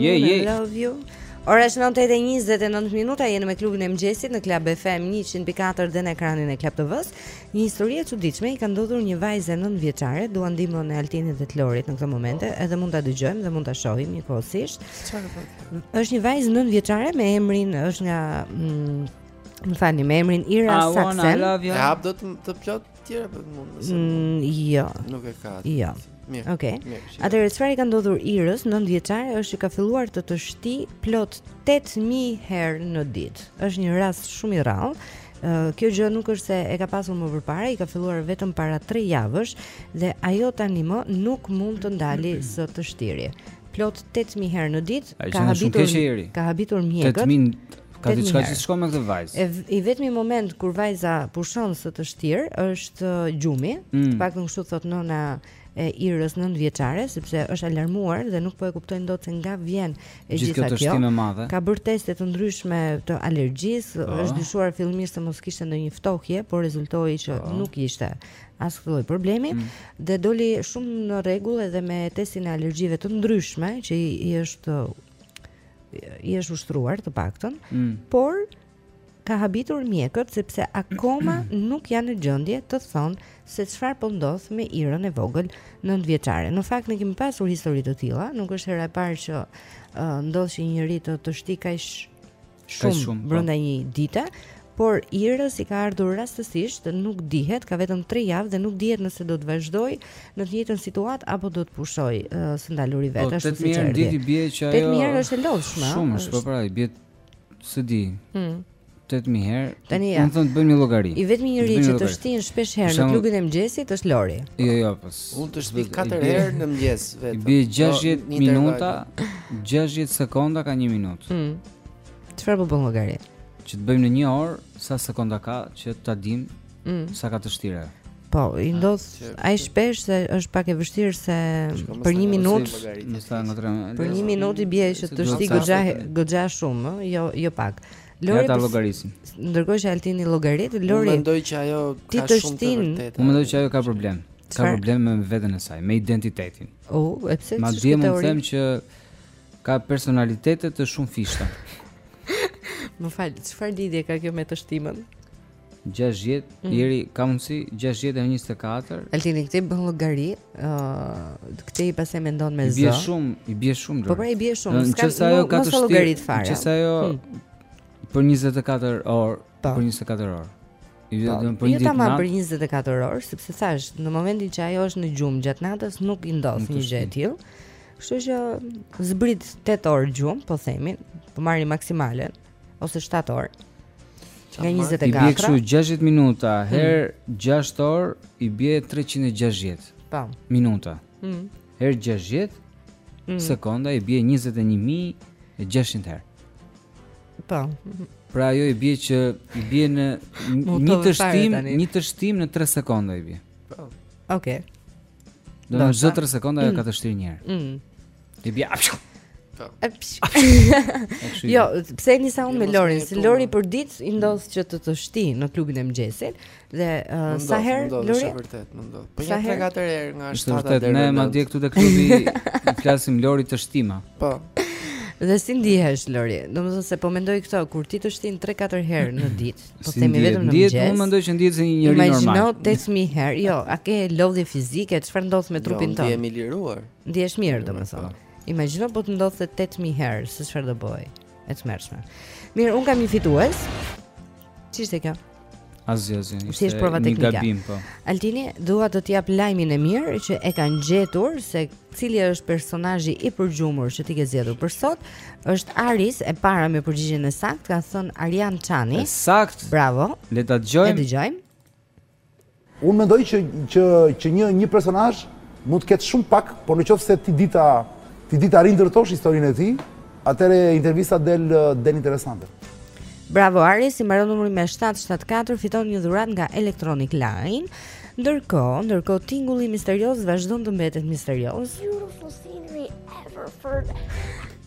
Je, je. I love you. Ora është 9:29 minuta, jeni me klubin e mëngjesit në Club FM 104 dhe në ekranin e Club TV-s. Një histori e çuditshme i ka ndodhur një vajze 9 vjeçare, dua ndihmën e Altinit dhe të Florit në këtë moment, edhe mund ta dëgjojmë dhe mund ta shohim njëkohësisht. Çfarë thotë? Është një vajzë 9 vjeçare me emrin është nga mm, më thani me emrin Ira Saksen. E hap do të të plot të tjera për mund të them. Mm, jo. Nuk e ka. Jo. Mirë. Okej. Okay. Atëherë çfarë i ka ndodhur Irës, 9 vjeçare, është që ka filluar të teshtijë plot 8000 herë në ditë. Është një rast shumë i rrallë. Uh, kjo gjë nuk është se e ka pasur më përpara, i ka filluar vetëm para 3 javësh dhe ajo tani më nuk mund të ndali së teshtituri. Plot 8000 herë në ditë, ka habitur ka habitur mjekët. 8000 Ka diçka që s'shkon me këtë vajzë. E i vetmi moment kur vajza pushon së teshtiri është uh, gjumi, mm. të paktën kështu thotë nëna e Irës 9 vjeçare sepse është alarmuar dhe nuk po e kuptojnë dot se nga vjen e gjitha kjo. Ka bërë teste të ndryshme të alergjisë, oh. është dyshuar fillimisht se mos kishte ndonjë ftohje, por rezultoi që oh. nuk ishte as ky lloj problemi mm. dhe doli shumë në rregull edhe me testin e alergjive të ndryshme që i, i është i është ushtruar të paktën, mm. por ka habitur mjekët sepse akoma nuk janë në gjendje të thonë se çfarë po ndodh me Irën e vogël 9 vjeçare. Në fakt ne kemi pasur histori të tilla, nuk është hera e parë që uh, ndodh që një njeri të teshtijë kaq shumë, shumë po. brenda një dite, por irës i ka ardhur rastësisht, nuk dihet, ka vetëm 3 javë dhe nuk dihet nëse do të vazhdojë në të njëjtën situatë apo do të pushojë uh, së ndaluri vetë, po, ashtu siç është. Po 8000 në ditë i bie që ajo 8000 është e lodhshme. Shumë, është po pra, i bie së di. Hmm. 8000 herë. Tani ja. Do të thotë të bëjmë një llogari. I vetmi njeri që teshtin shpesh herë në klubin e mëngjesit është Lori. Jo, jo, po. Unë teshtij 4 herë në mëngjes vetëm. I bie 60 minuta, 60 sekonda ka 1 minutë. Mm. Çfarë po bën llogari? Që ta bëjmë në një orë sa sekonda ka që ta dim mm. sa ka teshtira. Po, i ndodh ai shpesh se është pak e vështirë se për 1 minutë, më shumë nga 3. Për 1 minutë i bie që teshtijë goxha goxha shumë, ë, jo jo pak. Lori ta llogarisim. Ndërkohë që Altini llogarit, Lori mendon që ajo ka shumë të vërtetë. Unë mendoj që ajo ka problem. Ka problem me veten e saj, me identitetin. Oh, e pse ti? Madje më thanë që Ka personalitete të shumëfishta. Më fal, çfarë lidhje ka kjo me teshtimën? 60, mm. jeri ka mundësi 60 e 24. Altini këtej bën llogari, ë uh, këtej pastaj mendon me zë. I bie shumë, i bie shumë. Po pra i bie shumë, s'ka ajo ka teshtim. Nëse ajo hmm. për 24 orë Po. Për 24 orë. I bie po, për një ditë. Jo, për 24 orë, sepse thashë, në momentin që ajo është në gjumë gjatë natës nuk i ndodh një gjë e tillë. Kështu që zbrit 8 orë gjumë, po themi, po marrim maksimalen ose 7 orë. Nga 24. I bie kështu 60 minuta hmm. herë hmm. 6 orë i bie 360. Po. Minuta. Mhm. Herë 60 hmm. sekonda i bie 21600 herë. Po. Pra ajo i bie që i bie në një teshtim, një teshtim në 3 sekonda i bie. Po. Okej. Do me thënë në 3 sekonda ajo mm. ka teshtirë një herë. Mm. I bie. Po. Jo, pse nisa unë me Lorin, se Lori përditë i ndodh që të teshtijë në klubin e mëngjesit, Dhe uh, sa herë Lori? Është vërtet, më ndodh. Po ja tre katër herë nga shtata deri. Është vërtet, ne madje këtu te klubi i thërrasim Lori teshtima. Po. Dhe si ndihesh Lori? Domethënë se po mendoj këtë, kur ti teshtin 3-4 herë në ditë, po s'po themi vetëm në mëngjes. Si ndihet? Unë mendoj që ndihet si një njeri normal. Imagjino 8000 herë. Jo, a ke lodhje fizike? Çfarë ndodh me jo, trupin jo, tënd? Ndihem i liruar. Ndihesh mirë, po. domethënë. Imagjino po të ndodhte 8000 herë, se çfarë do bëj? E tmerrshme. Mirë, un kam një fitues. Ç'ishte kjo? Asgjë, asgjë. Ishte si prova teknike. Një gabim, po. Altini, dua të të jap lajmin e mirë që e kanë gjetur se cili është personazhi i përgjumur që ti ke zgjedhur për sot. Është Aris e para me përgjigjen e saktë, ka thënë Arjan Çani. Saktë. Bravo. Le ta dëgjojmë. Le ta dëgjojmë. Unë mendoj që që që një një personazh mund të ketë shumë pak, por në qoftë se ti di ta ti di ta rindërtosh historinë e tij, atëhere intervista del del interesante. Bravo Aris, i mbaron numri me 774, fiton një dhuratë nga Electronic Line. Ndërkohë, ndërkohë tingulli misterioz vazhdon të mbetet misterioz. Beautiful scenery ever for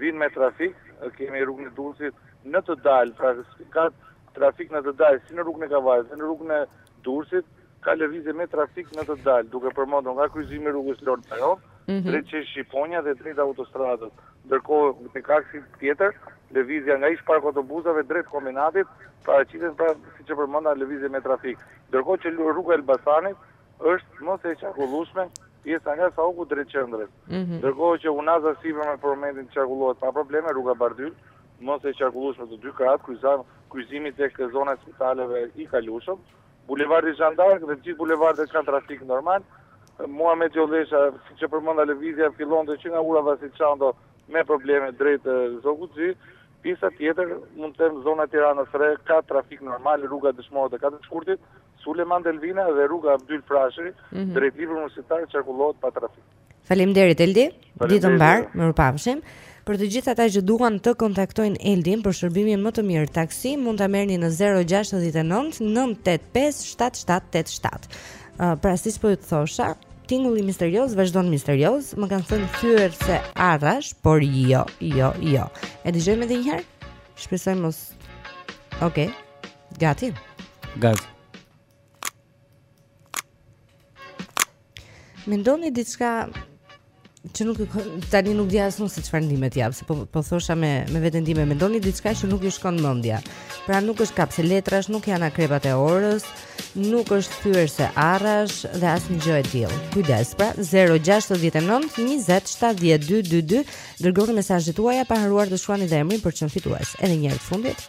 Vijnë me trafik, kemi rrugën e Durrësit në të dalë, pra ka trafik në të dalë si në rrugën e Kavajës dhe në rrugën e Durrësit, ka lëvizje me trafik në të dalë, duke përmendur nga kryqëzimi i rrugës Lord Byron, mm -hmm. drejt sheshit Shqiponja dhe drejt autostradës. Ndërkohë, në aksin tjetër, lëvizja nga ish park autobusave drejt kombinatit, paraqitet pra siç e përmenda lëvizje me trafik. Ndërkohë që rruga e Elbasanit është më se e qarkullueshme pjesa nga Sauku drejt qendrës. Ndërkohë që unaza e sipërme për momentin qarkullohet pa probleme, rruga Bardhyl, më se e qarkullueshme të dy krahët, kryqëzimi tek zona e spitaleve i kalueshëm, bulevardi Jeanne d'Arc dhe të gjithë bulevardet kanë trafik normal. Muhamet Gjollesha, siç e përmenda lëvizja fillonte që nga ura Vasil Shanto me probleme drejt Zogut të Zi, pjesa tjetër, mund të them zona e Tiranës së Re, ka trafik normal, rruga Dëshmorët e Katër Shkurtit, Sulejman Delvina dhe rruga Abdyl Frashëri, mhm. drejt librit universitar qarkullohet pa trafik. Faleminderit Eldi. Ditë të mbarë, mirupafshim. Për të gjithë ata që duan të kontaktojnë Eldin për shërbimin më të mirë taksi, mund ta merrni në 069 985 7787. Uh, pra siç po ju thosha, tingulli misterioz vazhdon misterioz, më kanë thënë thyerëse arrash, por jo, jo, jo. E dëgjojmë edhe një herë. Shpresoj mos. Okej. Okay. Gati. Gati. Mendoni diçka që nuk tani nuk di as unë se çfarë ndihme të jap, se po po thosha me me veten time, mendoni diçka që nuk ju shkon mendja. Pra nuk është kapëse letrash, nuk janë akrepat e orës, nuk është thyerëse arrash dhe asnjë gjë e tillë. Kujdes, pra 069 20 7222 dërgoni mesazhet tuaja pa harruar të shkruani dhe emrin për të qenë fitues. Edhe një herë të fundit.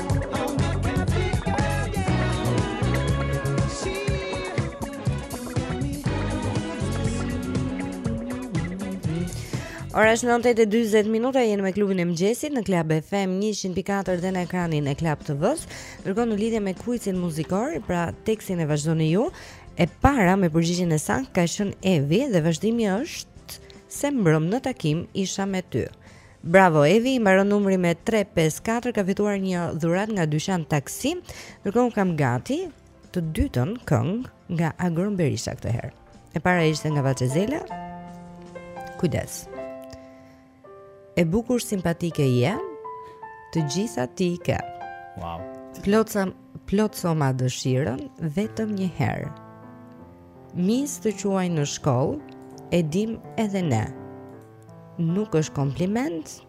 Ora është 9:40 minuta, jemi me klubin e mëngjesit në Club FM 100.4 dhe në ekranin e Club TV-s. Ndërkohë në lidhje me kuicin muzikor, pra tekstin e vazhdoni ju. E para me përgjigjen e saktë ka qenë Evi dhe vazhdimi është se mbrëm në takim isha me ty. Bravo Evi, i mbaron numri me 354, ka fituar një dhuratë nga dyqan Taksi. Ndërkohë unë kam gati të dytën këngë nga Agron Berisha këtë herë. E para ishte nga Vaçe Zela. Kujdes. E bukur simpatike je. Të gjitha ti i ke. Wow. Plotsa plotësoma dëshirën vetëm një herë. Miss të quajnë në shkollë, e dim edhe ne. Nuk është kompliment.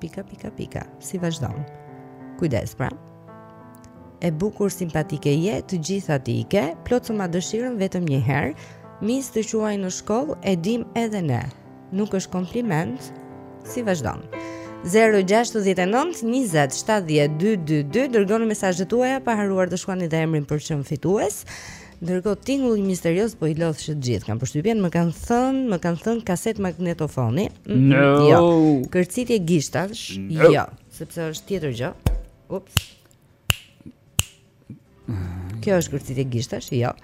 Pika pika pika. Si vazhdon? Kujdes pra. E bukur simpatike je, të gjitha ti i ke, plotësoma dëshirën vetëm një herë, miss të quajnë në shkollë, e dim edhe ne. Nuk është kompliment, si vazhdon. 0692070222 Dërgoni mesazhet tuaja pa harruar të shkruani dhe emrin për të qenë fitues Ndërkohë tingulli misterioz po i lodh të gjithë. Kam përshtypjen, më kanë thënë, më kanë thënë kasetë magnetofoni. Mm -mm, no. Jo. Kërcitje gishtash. No. Jo, sepse është tjetër gjë. Ups. Kjo është kërcitje gishtash. Jo.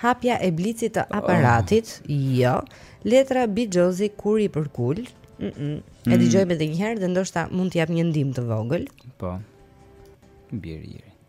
Hapja e blicit të aparatit. Oh. Jo. Letra bixhozi kur i përkul. Mm -mm. E mm. dëgjojmë edhe një herë dhe ndoshta mund të jap një ndihmë të vogël. Po. Bjerë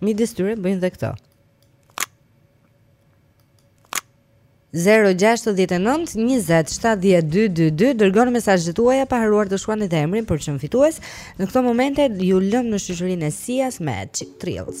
Midis tyre bëjnë dhe këto. 0692070222 dërgoni mesazhet tuaja pa harruar të shkruani dhe emrin për të qenë fitues. Në këto momente ju lëmë në shoqërinë e Sias me Cheap Thrills.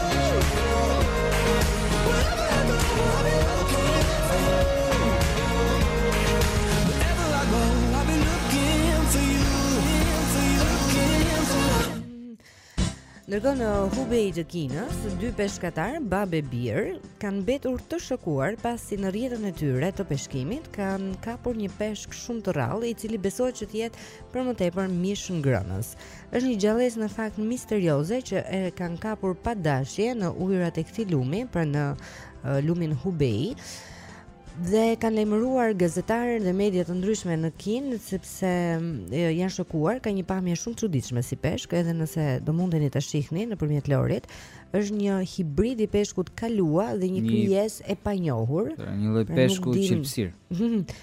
Ndërkohë në Hubei të Kinës, dy peshkatarë, babë e bir, kanë mbetur të shokuar pasi në rrjetën e tyre të peshkimit kanë kapur një peshk shumë të rrallë, i cili besohet që të jetë për më tepër mishngrënës. Është një gjallesë në fakt misterioze që e kanë kapur pa dashje në ujërat e këtij lumi, pra në uh, lumin Hubei dhe kanë lajmëruar gazetarët dhe media të ndryshme në Kinë sepse janë shokuar, ka një pamje shumë të çuditshme si peshk, edhe nëse do mundeni ta shihni nëpërmjet Lorit, është një hibrid i peshkut kalua dhe një, një... krijesë e panjohur. Pra, një lloj peshku çipsir.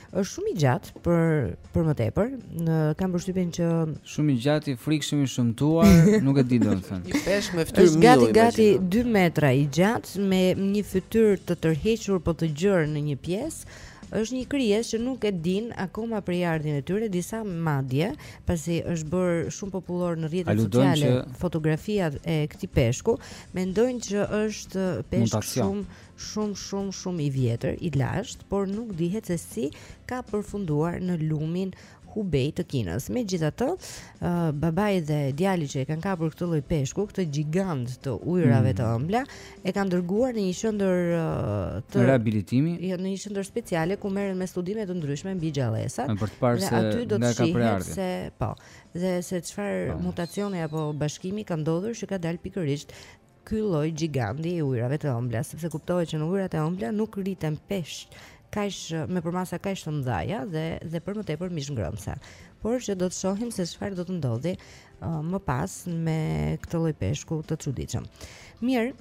Është shumë i gjatë për për më tepër. Unë kam përshtypjen që shumë i gjatë, i frikshëm i shëmtuar, nuk e di domethënë. Një peshk me fytyrë mirë. Është gati gati 2 metra i gjatë me një fytyrë të tërhequr po të gjerë në një pjesë. Është një krijesë që nuk e dinë akoma prejardhjen e tyre disa madje, pasi është bërë shumë popullor në rrjetet sociale që... fotografiat e këtij peshku, mendojnë që është peshk shumë shumë shumë shumë i vjetër, i lashtë, por nuk dihet se si ka përfunduar në lumin Hubei të Kinës. Megjithatë, ë uh, babai dhe djali që e kanë kapur këtë lloj peshku, këtë gjigand të ujërave të mm. ëmbla, e kanë dërguar në një qendër uh, rehabilitimi, jo në një qendër speciale ku merren me studime të ndryshme mbi gjallesat. Për të parë se aty do të shihet se po, dhe se çfarë po. mutacioni apo bashkimi ka ndodhur që ka dalë pikërisht Ky lloj gjigandi i ujërave të ëmbla, sepse kuptohet që në ujërat e ëmbla nuk rriten peshq kaq me përmasa kaq të mëdha dhe dhe për më tepër mishngrënës. Por që do të shohim se çfarë do të ndodhi uh, më pas me këtë lloj peshku të çuditshëm. Mirë,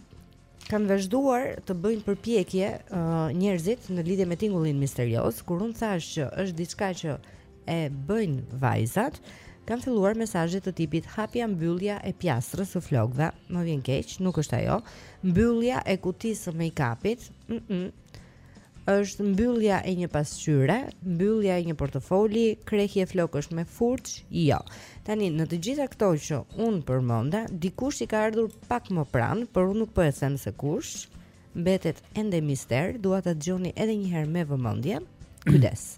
kanë vazhduar të bëjnë përpjekje uh, njerëzit në lidhje me tingullin misterioz, kur un thash që është diçka që e bëjnë vajzat, kanë filluar mesazhe të tipit hapja mbyllja e piastrës së flokëve, më vjen keq, nuk është ajo. Mbyllja e kutisë së make-upit, mm -mm, është mbyllja e një pasqyre, mbyllja e një portofoli, krehje flokësh me furçë, jo. Tani në të gjitha këto që un përmenda, dikush i ka ardhur pak më pranë, por un nuk po e them se kush. Mbetet ende mister, dua ta dëgjoni edhe një herë me vëmendje. Kujdes.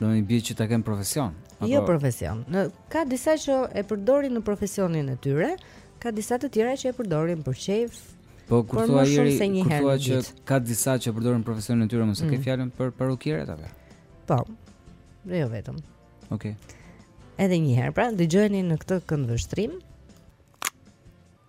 Do më bjerë që ta kem profesion apo... Jo profesion në, Ka disa që e përdorin në profesionin e tyre Ka disa të tjera që e përdorin për qef Po kur thua Jeri, kur thua që ka disa që e përdorin profesionin e tyre Mos e mm. ke fjalën për parukieret apo Po, dhe jo vetëm Oke okay. Edhe njëherë pra, dëgjojeni në këtë këndvështrim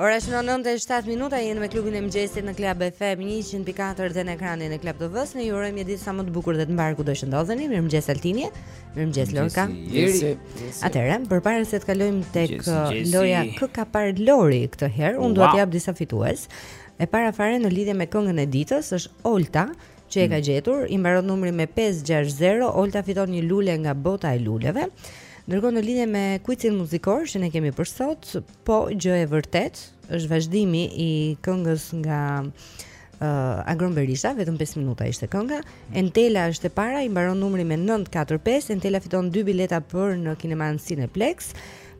Ora është 9:07 minuta, jemi me klubin e mëngjesit në Club FM 104 dhe në ekranin e Club TV-s. Ne ju urojmë një ditë sa më të bukur dhe të mbarë kudo të ndodheni. Mirëmëngjes Altini, mirëmëngjes Lorka. Atëherë, përpara se të kalojmë tek uh, loja kë ka parë Lori këtë herë, unë dua të jap disa fitues. E para fare në lidhje me këngën e ditës është Olta, që e ka mm. gjetur, i mbaron numri me 560, Olta fiton një lule nga bota e luleve. Ndërkohë në lidhje me kuicin muzikor që ne kemi për sot, Po, gjë e vërtetë, është vazhdimi i këngës nga uh, Agron Berisha, vetëm 5 minuta ishte kënga. Entela është e para, i mbaron numri me 945. Entela fiton dy bileta për në kinemanë Cineplex.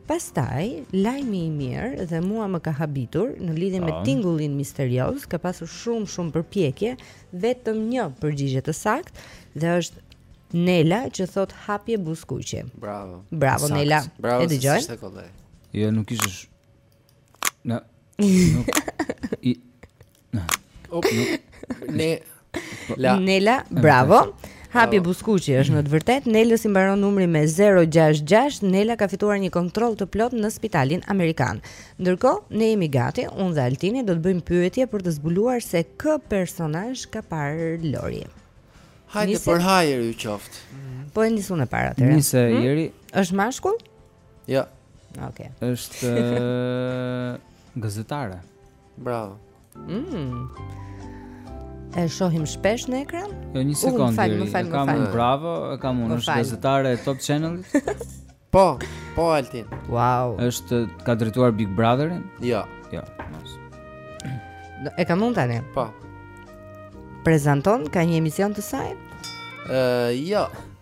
Pastaj, lajmi i mirë dhe mua më ka habitur në lidhje me tingullin misterioz, ka pasur shumë shumë përpjekje, vetëm një përgjigje të saktë dhe është Nela që thotë hapje buzëkuqi. Bravo. Bravo Nela. Bravo. E dëgjoj. Jo, nuk ishte sh... Na... Nuk... I... Na... Op, nuk... Ne... Po, la... Nela, bravo. Hapje buzëkuqi është në të vërtetë. Nelës i mbaron numri me 066. Nela ka fituar një kontroll të plotë në spitalin amerikan. Ndërkohë, ne jemi gati, unë dhe Altini do të bëjmë pyetje për të zbuluar se kë personazh ka parë Lori. Hajde për hajër ju qoftë. Po e nis unë e para atëherë. Nise hmm? Është mashkull? Jo. Okej. Okay. Është gazetare. Bravo. Mm. E shohim shpesh në ekran? Jo, një sekundë. Më fal, më fal, më fal. Bravo, e kam unë është gazetare e Top Channelit. po, po Altin. Wow. Është ka drejtuar Big Brotherin? Jo. Jo, mos. Do e kam unë tani. Po. Prezanton ka një emision të saj? Ë, uh, jo.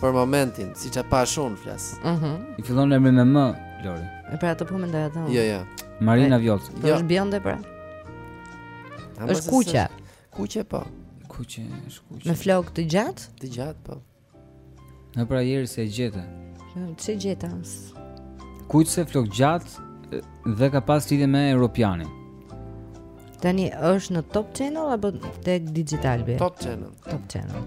Për momentin, siç e pashë flas uh mhm. -huh. I fillon emri me M, Lori E pra të po me ndoja të më Jo, jo Marina Vjollca Të jo. është bjonde pra është kuqe Kuqe po Kuqe, është kuqe Me flokë të gjatë? Të gjatë po Në pra jeri s'e gjete S'e gjete asë Kuqe se flokëgjatë dhe ka pas lidhje me Europianin. Tani është në Top Channel apo tek Digitalbi? Top Channel. Top Channel.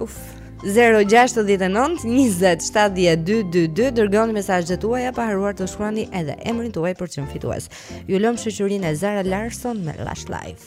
Uf. 0-69-20-72-22 Dërgoni mesazhet tuaja pa harruar të shkruani edhe emrin tuaj për çmim fitues Ju lëmë në shoqërinë e Zara Larsson me Lush Life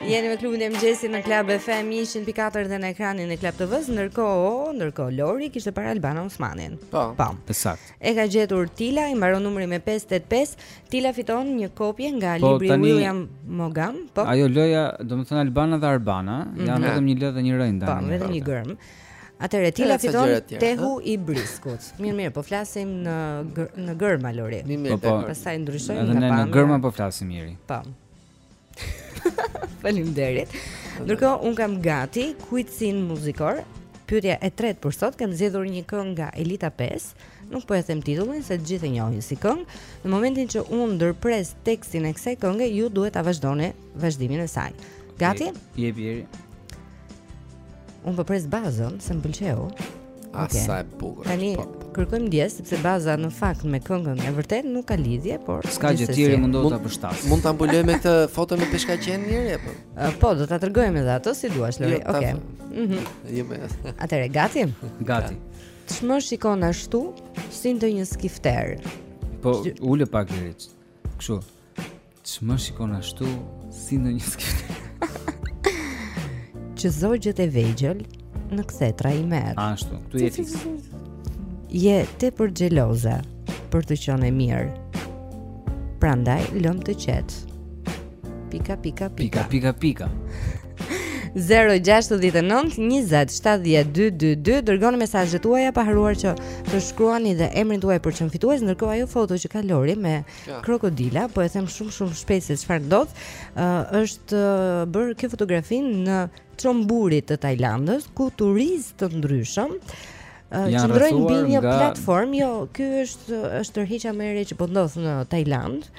Jeni me klubin e mëngjesit në Club FM 104 dhe në ekranin e Club TV-së, ndërkohë, ndërkohë Lori kishte parë Albana Osmanin. Po. Po. Saktë. E ka gjetur Tila, i mbaron numri me 585. Tila fiton një kopje nga po, libri tani, William Maugham. Po. Ajo loja, domethënë Albana dhe Arbana, mm -hmm. janë vetëm një lë dhe një rë i ndan. Po, vetëm një gërmë. Atëherë Tila fiton Tehu i Briskut. Mirë, mirë, po flasim në gër, në gërma Lori. Mirë, mirë, po, po. pastaj ndryshojmë nga pamja. Në gërma po flasim mirë. Po. Faleminderit. Ndërkohë unë kam gati kuizin muzikor. Pyetja e tretë për sot kam zgjedhur një këngë nga Elita 5. Nuk po e them titullin se të gjithë e njohin si këngë. Në momentin që unë ndërpres tekstin e kësaj kënge, ju duhet ta vazhdoni vazhdimin e saj. Gati? Jepi Iri. Unë po pres bazën, se më pëlqeu. Ah, okay. sa e bukur. Tani po. kërkojmë ndjesë sepse baza në fakt me këngën e vërtetë nuk ka lidhje, por s'ka gjë tjetër mund ta përshtas. Mund ta mbulojmë me këtë foto me peshkaqen njëri apo? Po, do ta tregojmë edhe ato si duash, Lori. Jo, Okej. Mhm. Jo më. Atëre gati? Gati. Ç'më shikon ashtu si ndonjë skifter. Po, ule pak deri. Kështu. Ç'më shikon ashtu si ndonjë skifter? Që zogjët e vegjël në kthetra i merr. Ashtu, ti je fiks. Je tepër xheloze, për të qenë e mirë. Prandaj, lëm të qetë. Pika, pika, pika. Pika, pika, pika. 0-6-9-20-70-222 Dërgoni mesazhet tuaja pa harruar që të shkruani dhe emrin tuaj për të qenë fitues Ndërkohë ajo foto që ka Lori me Kjo. Krokodila, po e them shumë shumë shpejt se çfarë ndodh, uh, është uh, bërë kjo fotografi në Çomburi të Tajlandës, ku turistë të ndryshëm uh, qëndrojnë mbi një nga... platformë, jo, ky është është tërheqja më e re që po ndodh në Tajlandë.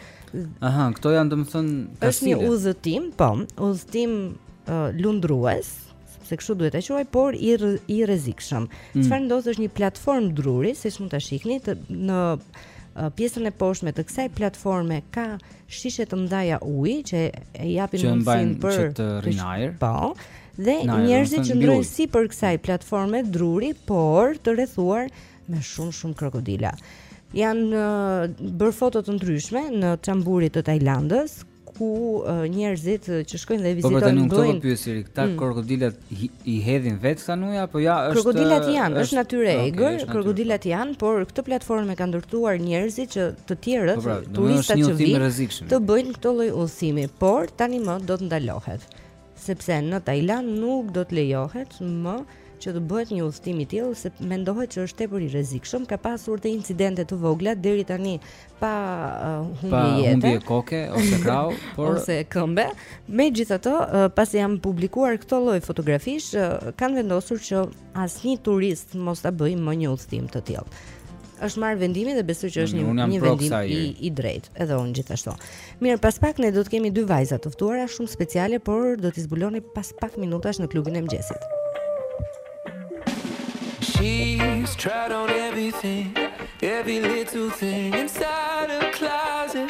Aha, këto janë domethënë Është një udhëtim, po, udhëtim uh, lundrues, se kështu duhet ta quaj, por i i rrezikshëm. Mm. Çfarë mm. ndodh është një platformë druri, siç mund ta shihni në pjesën e poshtme të kësaj platforme ka shishe të mëdha uji që e japin mundësinë për që të rrinë ajër. Po. Dhe njerëzit qëndrojnë sipër kësaj platforme druri, por të rrethuar me shumë shumë krokodila. Janë uh, bërë foto të ndryshme në Çomburi të Tajlandës, ku njerëzit që shkojnë dhe vizitojnë bëjnë. Po për tani po pyes seri, këta mm. krokodilat i hedhin vetë këta në ujë apo jo është Krokodilat janë, është natyrë e egër, krokodilat janë, por këtë platformë e kanë ndërtuar njerëzit që të tjerët, po pra, turistat që vijnë, të bëjnë këtë lloj udhëtimi, por tani më do të ndalohet. sepse në Tajland nuk do të lejohet më që të bëhet një udhëtim i tillë se mendohet që është tepër i rrezikshëm, ka pasur dhe incidente të vogla deri tani pa uh, humbje jete, pa humbje koke ose krahu, por ose këmbe. Megjithatë, uh, pasi janë publikuar këto lloj fotografish, uh, kanë vendosur që Asnjë turist mos ta bëjë më një udhëtim të tillë. Është marrë vendimi dhe besoj që është një një vendim i i drejtë, edhe unë gjithashtu. Mirë, pas pak ne do të kemi dy vajza të ftuara shumë speciale, por do t'i zbuloni pas pak minutash në klubin e mëngjesit. She's tried on everything, every little thing inside her closet.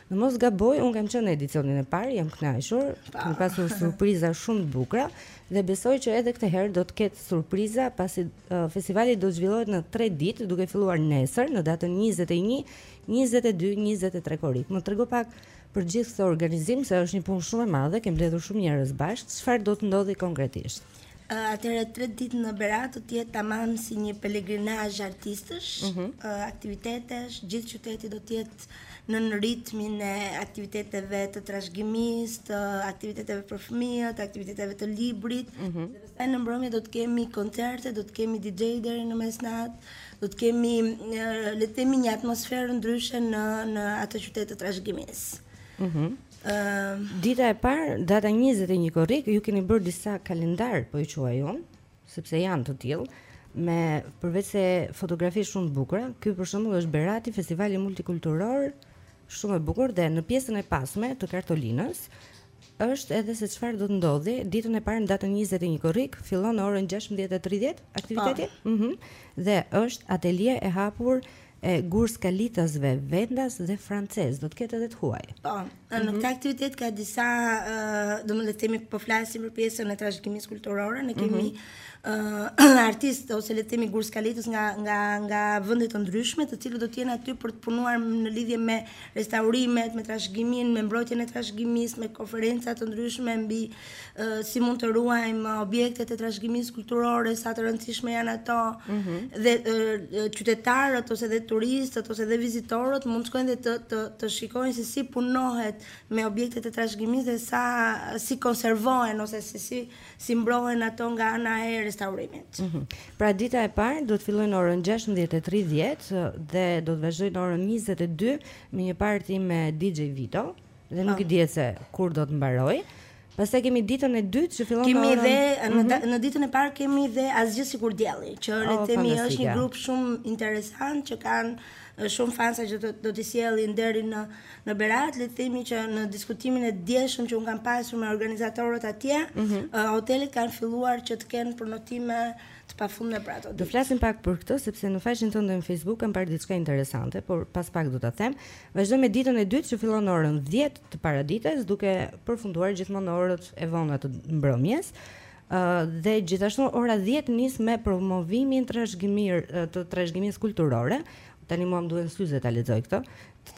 Në mos gaboj, unë kam qenë në edicionin e parë, jam kënaqur, kam pasur surpriza shumë të bukura dhe besoj që edhe këtë herë do të ketë surpriza pasi uh, festivali do të zhvillohet në 3 ditë, duke filluar nesër në datën 21, 22, 23 korrik. Më trego pak për gjithë këtë organizim se është një punë shumë e madhe, ke mbledhur shumë njerëz bashkë, çfarë do të ndodhi konkretisht? Atëherë tre ditë në Berat do të jetë tamam si një pelegrinazh artistësh, mm -hmm. aktivitetesh, gjithë qyteti do të jetë nën ritmin e aktiviteteve të trashëgimisë, të aktiviteteve për fëmijët, aktiviteteve të librit. Mm -hmm. Dhe pastaj në mbrëmje do të kemi koncerte, do të kemi DJ deri në mesnatë, do të kemi le të themi një atmosferë ndryshe në në atë qytet të trashëgimisë. Mhm. Mm Ëm dita e parë, data 21 korrik, ju keni bërë disa kalendar, po i quaj unë, sepse janë të tillë, me përveç se fotografi shumë të bukura, ky për shembull është Berati Festivali Multikulturor, shumë e bukur dhe në pjesën e pasme të kartolinës është edhe se çfarë do të ndodhi ditën e parë në datën 21 korrik, fillon në orën 16:30 aktiviteti. Po. Mhm. Mm dhe është atelje e hapur e gurskalitësve vendas dhe francez, do të ketë edhe të huaj. Po, në këtë aktivitet ka disa, domethënë le të themi, po flasim për pjesën e trashëgimisë kulturore, ne kemi mhm. artist ose le të themi gurskalitës nga nga nga vende të ndryshme, të cilët do të jenë aty për të punuar në lidhje me restaurimet, me trashëgiminë, me mbrojtjen e trashëgimisë, me konferenca të ndryshme mbi si mund të ruajmë objektet e trashëgimisë kulturore, sa të rëndësishme janë ato. Mm -hmm. Dhe e, qytetarët ose dhe turistët ose dhe vizitorët mund të shkojnë dhe të të të shikojnë se si punohet me objektet e trashëgimisë dhe se si konservohen ose se si si mbrohen ato nga ana e restaurimit. Mm -hmm. Pra dita e parë do të fillojë në orën 16:30 dhe do të vazhdojë në orën 22 me një parti me DJ Vito. Dhe nuk i dihet se kur do të mbarojë. Pastaj kemi ditën e dytë që fillon kemi orën... dhe në, mhm. në ditën e parë kemi dhe Asgjë Sikur Dielli, që le të themi është një grup shumë interesant që kanë shumë fansa që do, do t'i sjellin deri në në Berat, le të themi që në diskutimin e djeshëm që unë kam pasur me organizatorët atje, mm -hmm. uh, hotelet kanë filluar që të kenë prenotime të pafundme për ato. Do flasim pak për këtë sepse në faqen tënde në Facebook kam parë diçka interesante, por pas pak do ta them. Vazhdojmë me ditën e dytë që fillon në orën dhjetë të paradites duke përfunduar gjithmonë në orët e vona të mbrëmjes dhe gjithashtu ora 10 nis me promovimin trashëgimir të trashëgimisë kulturore. Tani mua më duhen syze ta lexoj këtë.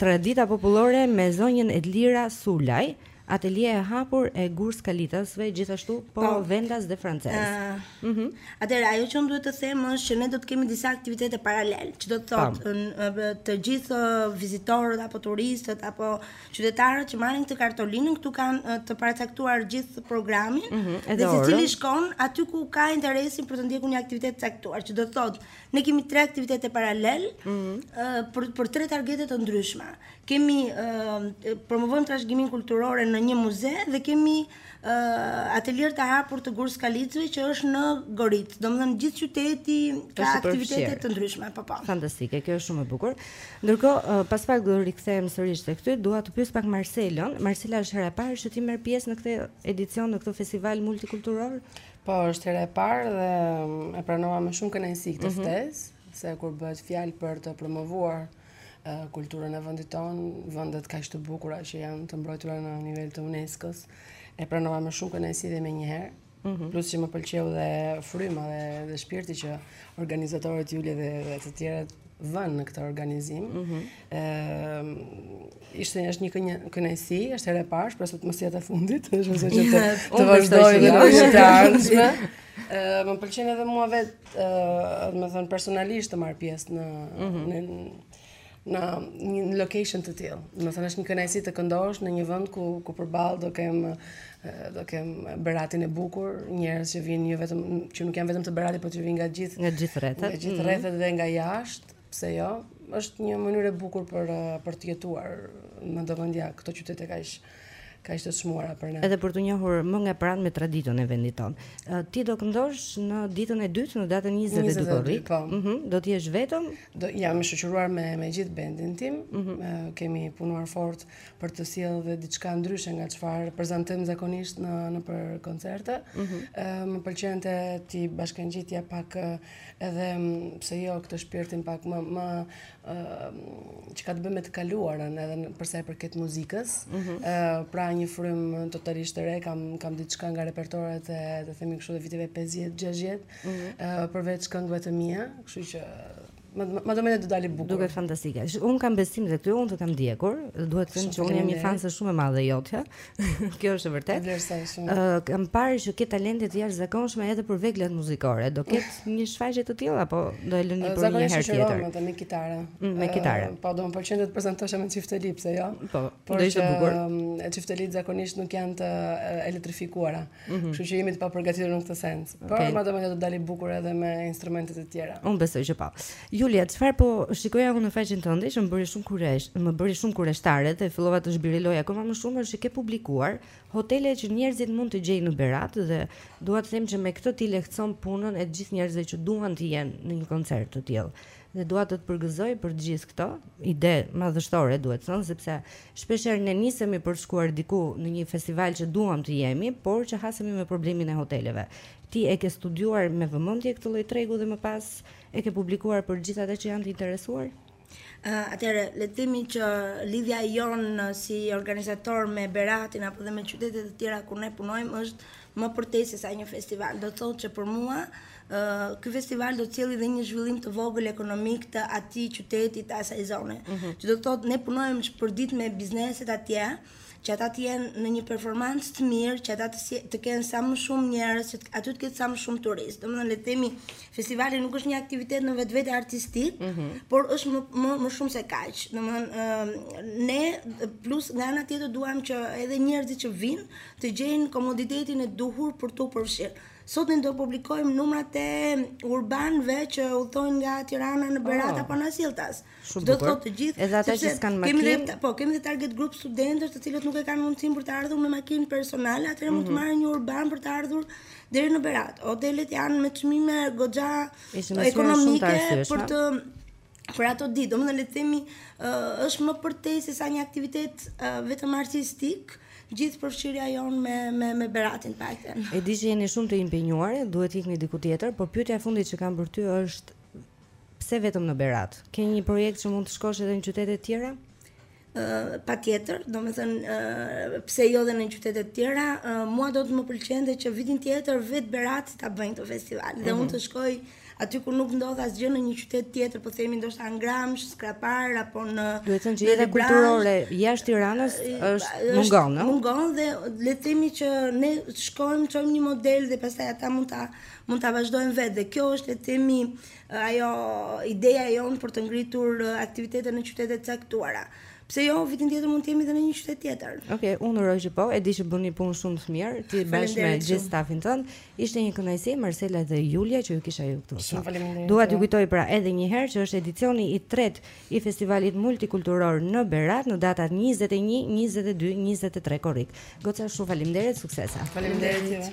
Tradita popullore me zonjën Edlira Sulaj, Atelje e hapur e gurskalitësve gjithashtu po, po vendas dhe francez. Ëh. Uh, mm -hmm. Atëherë ajo që unë duhet të them është që ne do të kemi disa aktivitete paralel, që do të thotë po. të gjithë vizitorët apo turistët apo qytetarët që marrin këtë kartolinën këtu kanë të paracaktuar gjithë programin mm -hmm. dhe secili shkon aty ku ka interesin për të ndjekur një aktivitet të caktuar, që do të thotë Ne kemi tre aktivitete paralel mm -hmm. uh, për për tre targete të ndryshme. Kemi uh, promovojmë trashëgiminë kulturore në një muze dhe kemi uh, atelier të hapur të gurskalitësve që është në Goricë. Domethënë gjithë qyteti ka aktivitete të ndryshme, po po. Fantastike, kjo është shumë e bukur. Ndërkohë, uh, pas pak do rikthehem sërish tek ty, dua të pyes pak Marselën. Marsela, është hera e parë që ti merr pjesë në këtë edicion në këtë festival multikulturor? Po, është hera e parë dhe e pranova me shumë kënaqësi këtë mhm. ftesë, mm -hmm. se kur bëhet fjalë për të promovuar uh, kulturën e vendit tonë, vendet kaq të bukura që janë të mbrojtura në nivel të UNESCO-s, e pranova me shumë kënaqësi dhe menjëherë. Mm -hmm. Plus që më pëlqeu dhe fryma dhe, dhe shpirti që organizatorët Juli dhe, dhe të tjerët vënë në këtë organizim. Mm -hmm. ishte është një një kënaqësi, është hera e parë, shpresoj mos jetë e fundit, domethënë që të vazhdoj dhe të jetë e ardhshme. Ë më pëlqen edhe mua vet, domethënë personalisht të marr pjesë në mhm. në në një location të tillë. Domethënë është një kënaqësi të këndosh në një vend ku ku përball do kem do kem Beratin e bukur, njerëz që vijnë jo vetëm që nuk janë vetëm të Beratit, por që vijnë nga gjithë nga gjithë rrethet, nga gjithë mhm. rrethet dhe nga jashtë Pse jo? Është një mënyrë e bukur për për të hequr në vëmendje këto qytete kaq kaq të çmuara për ne. Edhe për të njohur më nga pranë me traditën e vendit tonë. Ti do këndosh në ditën e dytë, në datën 22 korrik. Po. Ëh, mhm, do të jesh vetëm? Do jam i shoqëruar me me gjithë bendin tim. Mm -hmm. Kemi punuar fort për të sjellë dhe diçka ndryshe nga çfarë prezantojmë zakonisht në nëpër koncerte. Ëh, mm -hmm. më pëlqente t'i bashkëngjisja pak Edhe pse jo këtë shpirtin pak më më ë që ka të bëjë me të kaluarën edhe për sa i përket muzikës. Mm -hmm. pra një frymë totalisht të re, kam kam diçka nga repertorët e të themi kështu të viteve 50, 60, mm -hmm. përveç këngëve të mia, kështu që Ma do mendja të dali bukur Duket fantastike Unë kam besim te ty, unë të kam ndjekur Duhet të them që unë jam një fanse shumë e madhe jotja Kjo është e vërtetë. Vlerësoj shumë. Ë uh, kam parë që ke talent të jashtëzakonshëm edhe për veglat muzikore. Do ketë një shfaqje të tillë apo do e lëni për një herë tjetër? Zakonisht me kitarë. Mm, me kitarë. Uh, po do më pëlqente të prezantohesha me çifteli, pse jo? Po. Por do ishte bukur. Çiftelitë zakonisht nuk janë të elektrifikuara. Mhm. Kështu që jemi të papërgatitur në këtë sens. Por okay. ama do të dalë bukur edhe me instrumente të tjera. Unë besoj që po. Julia, çfarë po shikoja unë në faqen tënde që më bëri shumë kurresh, më bëri shumë kurreshtare dhe fillova të zhbiriloj akoma më shumë është që ke publikuar hotele që njerëzit mund të gjejnë në Berat dhe dua të them që me këtë ti lehtëson punën e gjithë njerëzve që duan të jenë në një koncert të tillë. Dhe dua të të përgëzoj për të gjithë këto ide madhështore, duhet thënë, sepse shpeshherë ne nisemi për të shkuar diku në një festival që duam të jemi, por që hasemi me problemin e hoteleve. Ti e ke studiuar me vëmendje këtë lloj tregu dhe më pas e ke publikuar për gjithë ata që janë të interesuar? Atëherë, le të themi që lidhja jonë si organizator me Beratin apo dhe me qytete të tjera ku ne punojmë është Më përtej se sa një festival, do të thotë që për mua ky festival do të sjellë dhe një zhvillim të vogël ekonomik të atij qyteti, të asaj zone. Mm -hmm. Që do të thotë ne punojmë përditë me bizneset atje, që ata të jenë në një performancë të mirë, që ata të, si, të kenë sa më shumë njerëz, që aty të ketë sa më shumë turistë. Domethënë le të themi, festivali nuk është një aktivitet në vetvete artistik, mm -hmm. por është më më më shumë se kaq. Domethënë ne plus nga ana tjetër duam që edhe njerëzit që vijnë të gjejnë komoditetin e duhur për t'u përfshirë. Sot ne do publikojmë numrat e urbanëve që udhëtojnë nga Tirana në Berat oh, apo anasjelltas. Do të thotë të gjithë. Edhe ata që s'kanë makinë. Kemi dhe, po, kemi dhe target grup studentësh të cilët nuk e kanë mundësinë për të ardhur me makinë personale, atëherë mm -hmm. mund të mhm. marrin një urban për të ardhur deri në Berat. Hotelet janë me çmime goxha ekonomike për të për ato ditë, domethënë le të themi, është më përtej se sa një aktivitet vetëm artistik, gjithë përfshirja jonë me, me, me Beratin, të paktën. E di që jeni shumë të impenjuare, duhet të ikni diku tjetër, por pyetja e fundit që kam për ty është, pse vetëm në Berat? Ke një projekt që mund të shkosh edhe në qytete të tjera? patjetër, domethënë pse jo dhe në qytete të tjera, mua do të më pëlqente që vitin tjetër vetë Berati ta bëjë këtë festival dhe mm -hmm. unë mhm. të shkoj aty ku nuk ndodh asgjë në një qytet tjetër, po themi ndoshta në Gramsh, Skrapar apo në Duhet thënë që jeta kulturore jashtë Tiranës është mungon, ëh. Mungon dhe le të themi që ne shkojmë, çojmë një model dhe pastaj ata mund ta mund ta vazhdojnë vetë dhe kjo është le të themi Ajo ideja jonë për të ngritur uh, aktivitete në qytete të caktuara. Pse jo, vitin tjetër mund të jemi edhe në një qytet tjetër. Okej, okay, unë uroj që po. E di që bëni punë shumë të mirë, ti bashkë me gjithë stafin tënd. Ishte një kënaqësi Marsela dhe Julia që ju kisha ju këtu. Shumë faleminderit. Dua t'ju kujtoj pra edhe një herë që është edicioni i tretë i Festivalit Multikulturor në Berat në datat njëzet e një, njëzet e dy, njëzet e tre korrik. Goca shumë faleminderit, suksese. Faleminderit juve.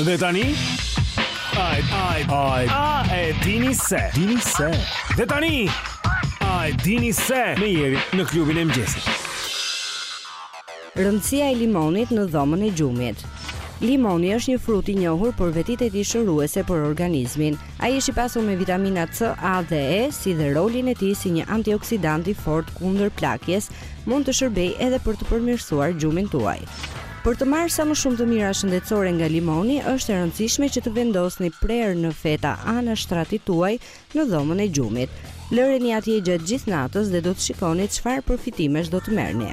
Dhe tani Ai ai ai a e dini se dini se Dhe tani ai dini se me Jerin në Klubin e Mëngjesit Rëndësia e limonit në dhomën e gjumit Limoni është një frut i njohur për vetitë e tij shëruese për organizmin. Ai është i pasur me vitamina C, A dhe E, si dhe rolin e tij si një antioksidant i fortë kundër plakjes, mund të shërbejë edhe për të përmirësuar gjumin tuaj. Për të marrë sa më shumë të mira shëndetësore nga limoni, është e rëndësishme që ta vendosni prerë në feta anash shtratit tuaj në dhomën e gjumit. Lëreni atje gjatë gjithë natës dhe do të shikoni çfarë përfitimesh do të merrni.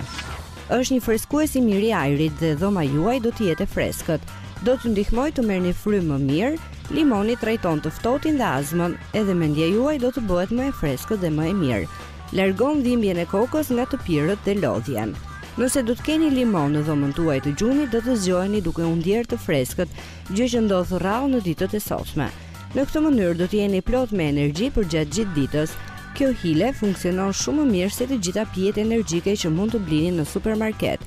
Është një freskues i mirë i ajrit dhe dhoma juaj do të jetë e freskët. Do t'ju ndihmojë të merrni frymë më mirë, limoni trajton të ftohtin dhe azmën, edhe mendja juaj do të bëhet më e freskët dhe më e mirë. Largon dhimbjen e kokës nga të pirët dhe lodhjen. Nëse do të keni limon në dhomën tuaj të gjumit, do të zgjoheni duke u ndjerë të freskët, gjë që ndodh rrallë në ditët e sotme. Në këtë mënyrë do të jeni plot me energji përgjatë gjithë ditës. Kjo hile funksionon shumë më mirë se të gjitha pijet energjike që mund të blini në supermarket.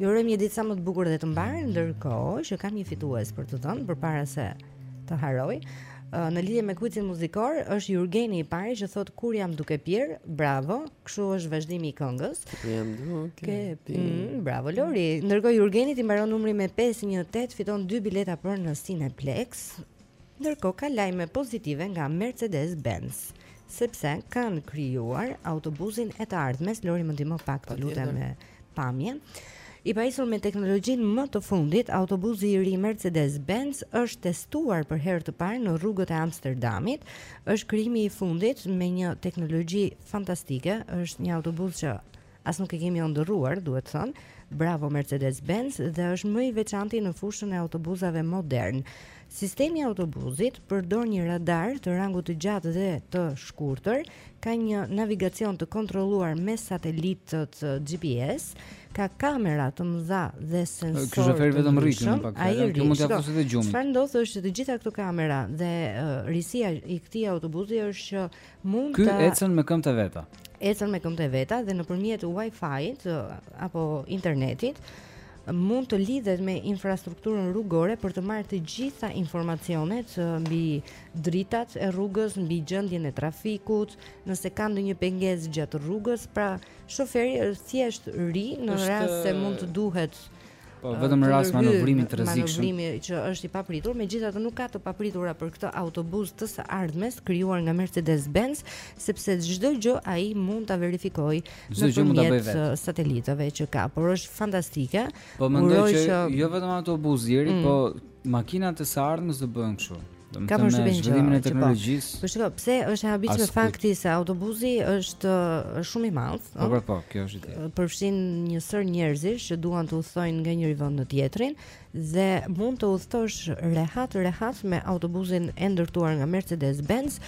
Ju urojmë një ditë sa më të bukur dhe të mbarë, ndërkohë që kam një fitues për të dhënë përpara se të harroj. Në lidhje me kuicin muzikor është Jurgeni i pari që thotë kur jam duke pirë, bravo, kështu është vazhdimi i këngës. Kur jam duke pirë, mm, bravo Lori. Ndërkohë Jurgeni të mbaron numri me 518 fiton dy bileta për në Cineplexx. Ndërkohë ka lajme pozitive nga Mercedes-Benz, sepse kanë krijuar autobusin e të ardhmes, Lori më ndihmo pak të lutem me pamje. I pajisur me teknologjinë më të fundit, autobusi i ri Mercedes-Benz është testuar për herë të parë në rrugët e Amsterdamit. Është krijimi i fundit me një teknologji fantastike, është një autobus që As nuk e kemi ëndërruar, duhet thënë. Bravo Mercedes-Benz dhe është më i veçanti në fushën e autobusave modernë. Sistemi i autobusit përdor një radar të rangut të gjatë dhe të shkurtër, ka një navigacion të kontrolluar me satelitët GPS, ka kamera të mëdha dhe sensorë. Ky shofer vetëm rri këtu pak. Ky mund ta zërë edhe gjumi. Çfarë ndodh është që të gjitha këto kamera dhe uh, risia e këtij autobusi është që Mund Ky ecën me këmbët e veta. Ecën me këmbët e veta dhe nëpërmjet Wi-Fi-it apo internetit mund të lidhet me infrastrukturën rrugore për të marrë të gjitha informacionet mbi dritat e rrugës, mbi gjendjen e trafikut, nëse ka ndonjë pengesë gjatë rrugës, pra shoferi është thjesht rri në rast se mund të duhet Po vetëm në rast manovrimi të rrezikshëm. Manovrimi që është i papritur, megjithatë nuk ka të papritura për këtë autobus të së ardhmes krijuar nga Mercedes-Benz, sepse çdo gjë ai mund ta verifikojë nëpërmjet uh, satelitëve që ka, por është fantastike. Po mendoj që, që jo vetëm autobusi, mm. po Makinat e së ardhmes do bëhen kështu. Domethënë me zhvillimin e po. teknologjisë. Po shiko, pse është e habitshme fakti se autobusi është shumë i madh, ëh? Po, po, po, kjo është ide. Përfshin një sërë njerëzish që duan të udhëtojnë nga njëri vend në tjetrin dhe mund të udhëtosh rehat rehat me autobusin e ndërtuar nga Mercedes-Benz,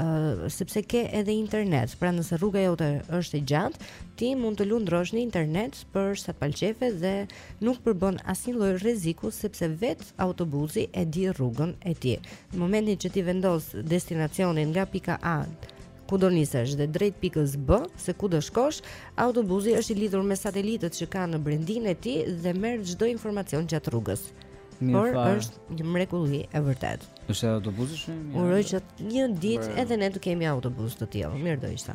ëh, sepse ke edhe internet. Pra nëse rruga jote është e gjatë, ti mund të lundrosh në internet për sa të pëlqejë dhe nuk përbën asnjë lloj rreziku sepse vetë autobuzi e di rrugën e tij. Në momentin që ti vendos destinacionin nga pika A ku do nisesh dhe drejt pikës B, se ku do shkosh, autobuzi është i lidhur me satelitët që ka në brendinë e tij dhe merr çdo informacion gjatë rrugës. Mirë Por fare. është një mrekulli e vërtetë. Është edhe autobuzi shumë. Uroj që një ditë edhe ne të kemi autobus të tillë. Mirë do ishte.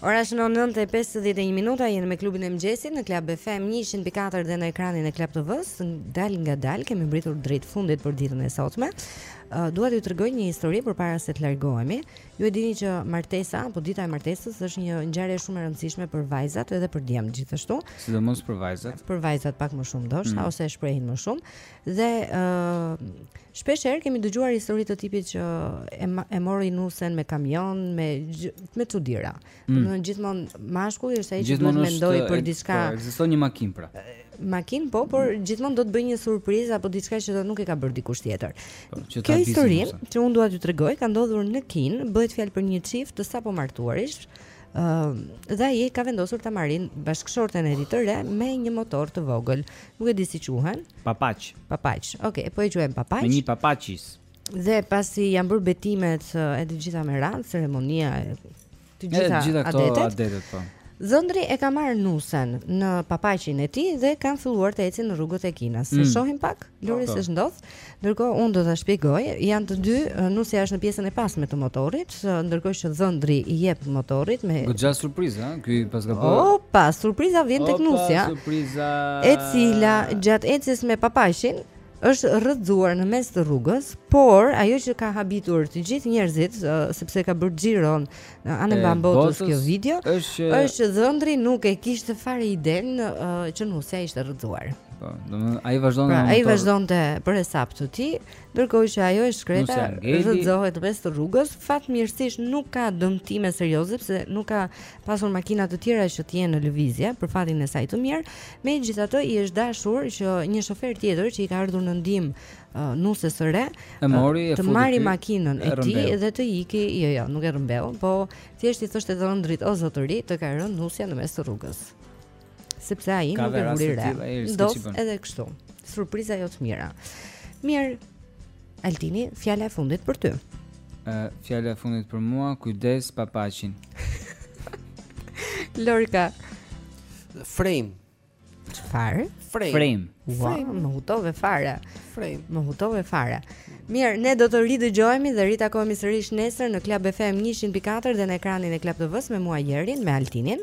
Ora shënon 9:51 minuta, jemi me klubin e mëngjesit në Club FM 104 dhe në ekranin e Club TV-së. Dalëngadalë kemi mbërritur drejt fundit për ditën e sotme. Uh, dua t'ju tregoj një histori përpara se të largohemi. Ju e dini që martesa apo dita e martesës është një ngjarje shumë e rëndësishme për vajzat edhe për djemtë gjithashtu. Sidomos për vajzat. Për vajzat pak më shumë ndoshta mm. ose e shprehin më shumë dhe ë uh, shpeshherë kemi dëgjuar histori të tipit që e, e mori nusen me kamion, me me çudira. Mm. Domethënë gjithmonë mashkulli është ai që duhet të mendojë për diçka. Po, ekziston një makinë pra. Makinë po, por gjithmonë do të bëjë një surprizë apo diçka që do nuk e ka bërë dikush tjetër. Po, Kjo histori që unë dua t'ju tregoj ka ndodhur në Kinë, bëhet fjalë për një çift të sapomartuarish. Ëm uh, dhe ai ka vendosur ta marrë bashkëshorten e tij të re me një motor të vogël. Nuk e di si quhen. Papaq. Papaq. Okej, okay, po e quajmë papaq. Me një papaq. Dhe pasi janë bërë betimet e të gjitha me radhë, ceremonia e të gjitha, gjitha adetet. adetet po. Dhëndri e ka marrë nusen në papaqin e tij dhe kanë filluar të ecin në rrugët e Kinës. Mm. Shohim pak, Lori po, po. se ç'ndodh. Ndërkohë unë do ta shpjegoj, janë të dy, nusja është në pjesën e pasme të motorit, ndërkohë që dhëndri i jep motorit me Goxha surprizë, a, ky paska bërë. Opa, surpriza vjen tek nusja. Opa, surpriza. E cila gjatë ecjes me papaqin është rrëzuar në mes të rrugës, por ajo që ka habitur të gjithë njerëzit, sepse ka bërë xhiron në anembanë botës kjo video, është që dhëndri nuk e kishte fare idenë uh, që nusja ishte rrëzuar. Po, do të thotë ai vazhdon pra, ai vazhdonte për hesap të tij, ndërkohë që ajo e shkreta rrëzohet në mes të rrugës, fatmirësisht nuk ka dëmtime serioze sepse nuk ka pasur makina të tjera që të jenë në lëvizje për fatin e saj të mirë. Megjithatë i është dashur që një shofer tjetër që i ka ardhur në ndihmë uh, nusës së re e mori e të marri makinën e tij dhe të iki, jo jo, nuk e rrëmbeu, po thjesht i thoshte dhëndrit o zotëri, të ka rënë nusja në mes të rrugës. sepse ai nuk e vuri re. Do edhe kështu. Surpriza jo të mira. Mirë. Altini, fjala e fundit për ty. Ë, uh, fjala e fundit për mua, kujdes papaqen. Lorika. Frame. Çfarë? Frame. Frame. Wow, më hutove fare. Frame. Më hutove fare. Mirë, ne do të ridëgjohemi dhe ritakohemi sërish nesër në Club FM 104 dhe në ekranin e Club TV-s me mua Jerin, me Altinin.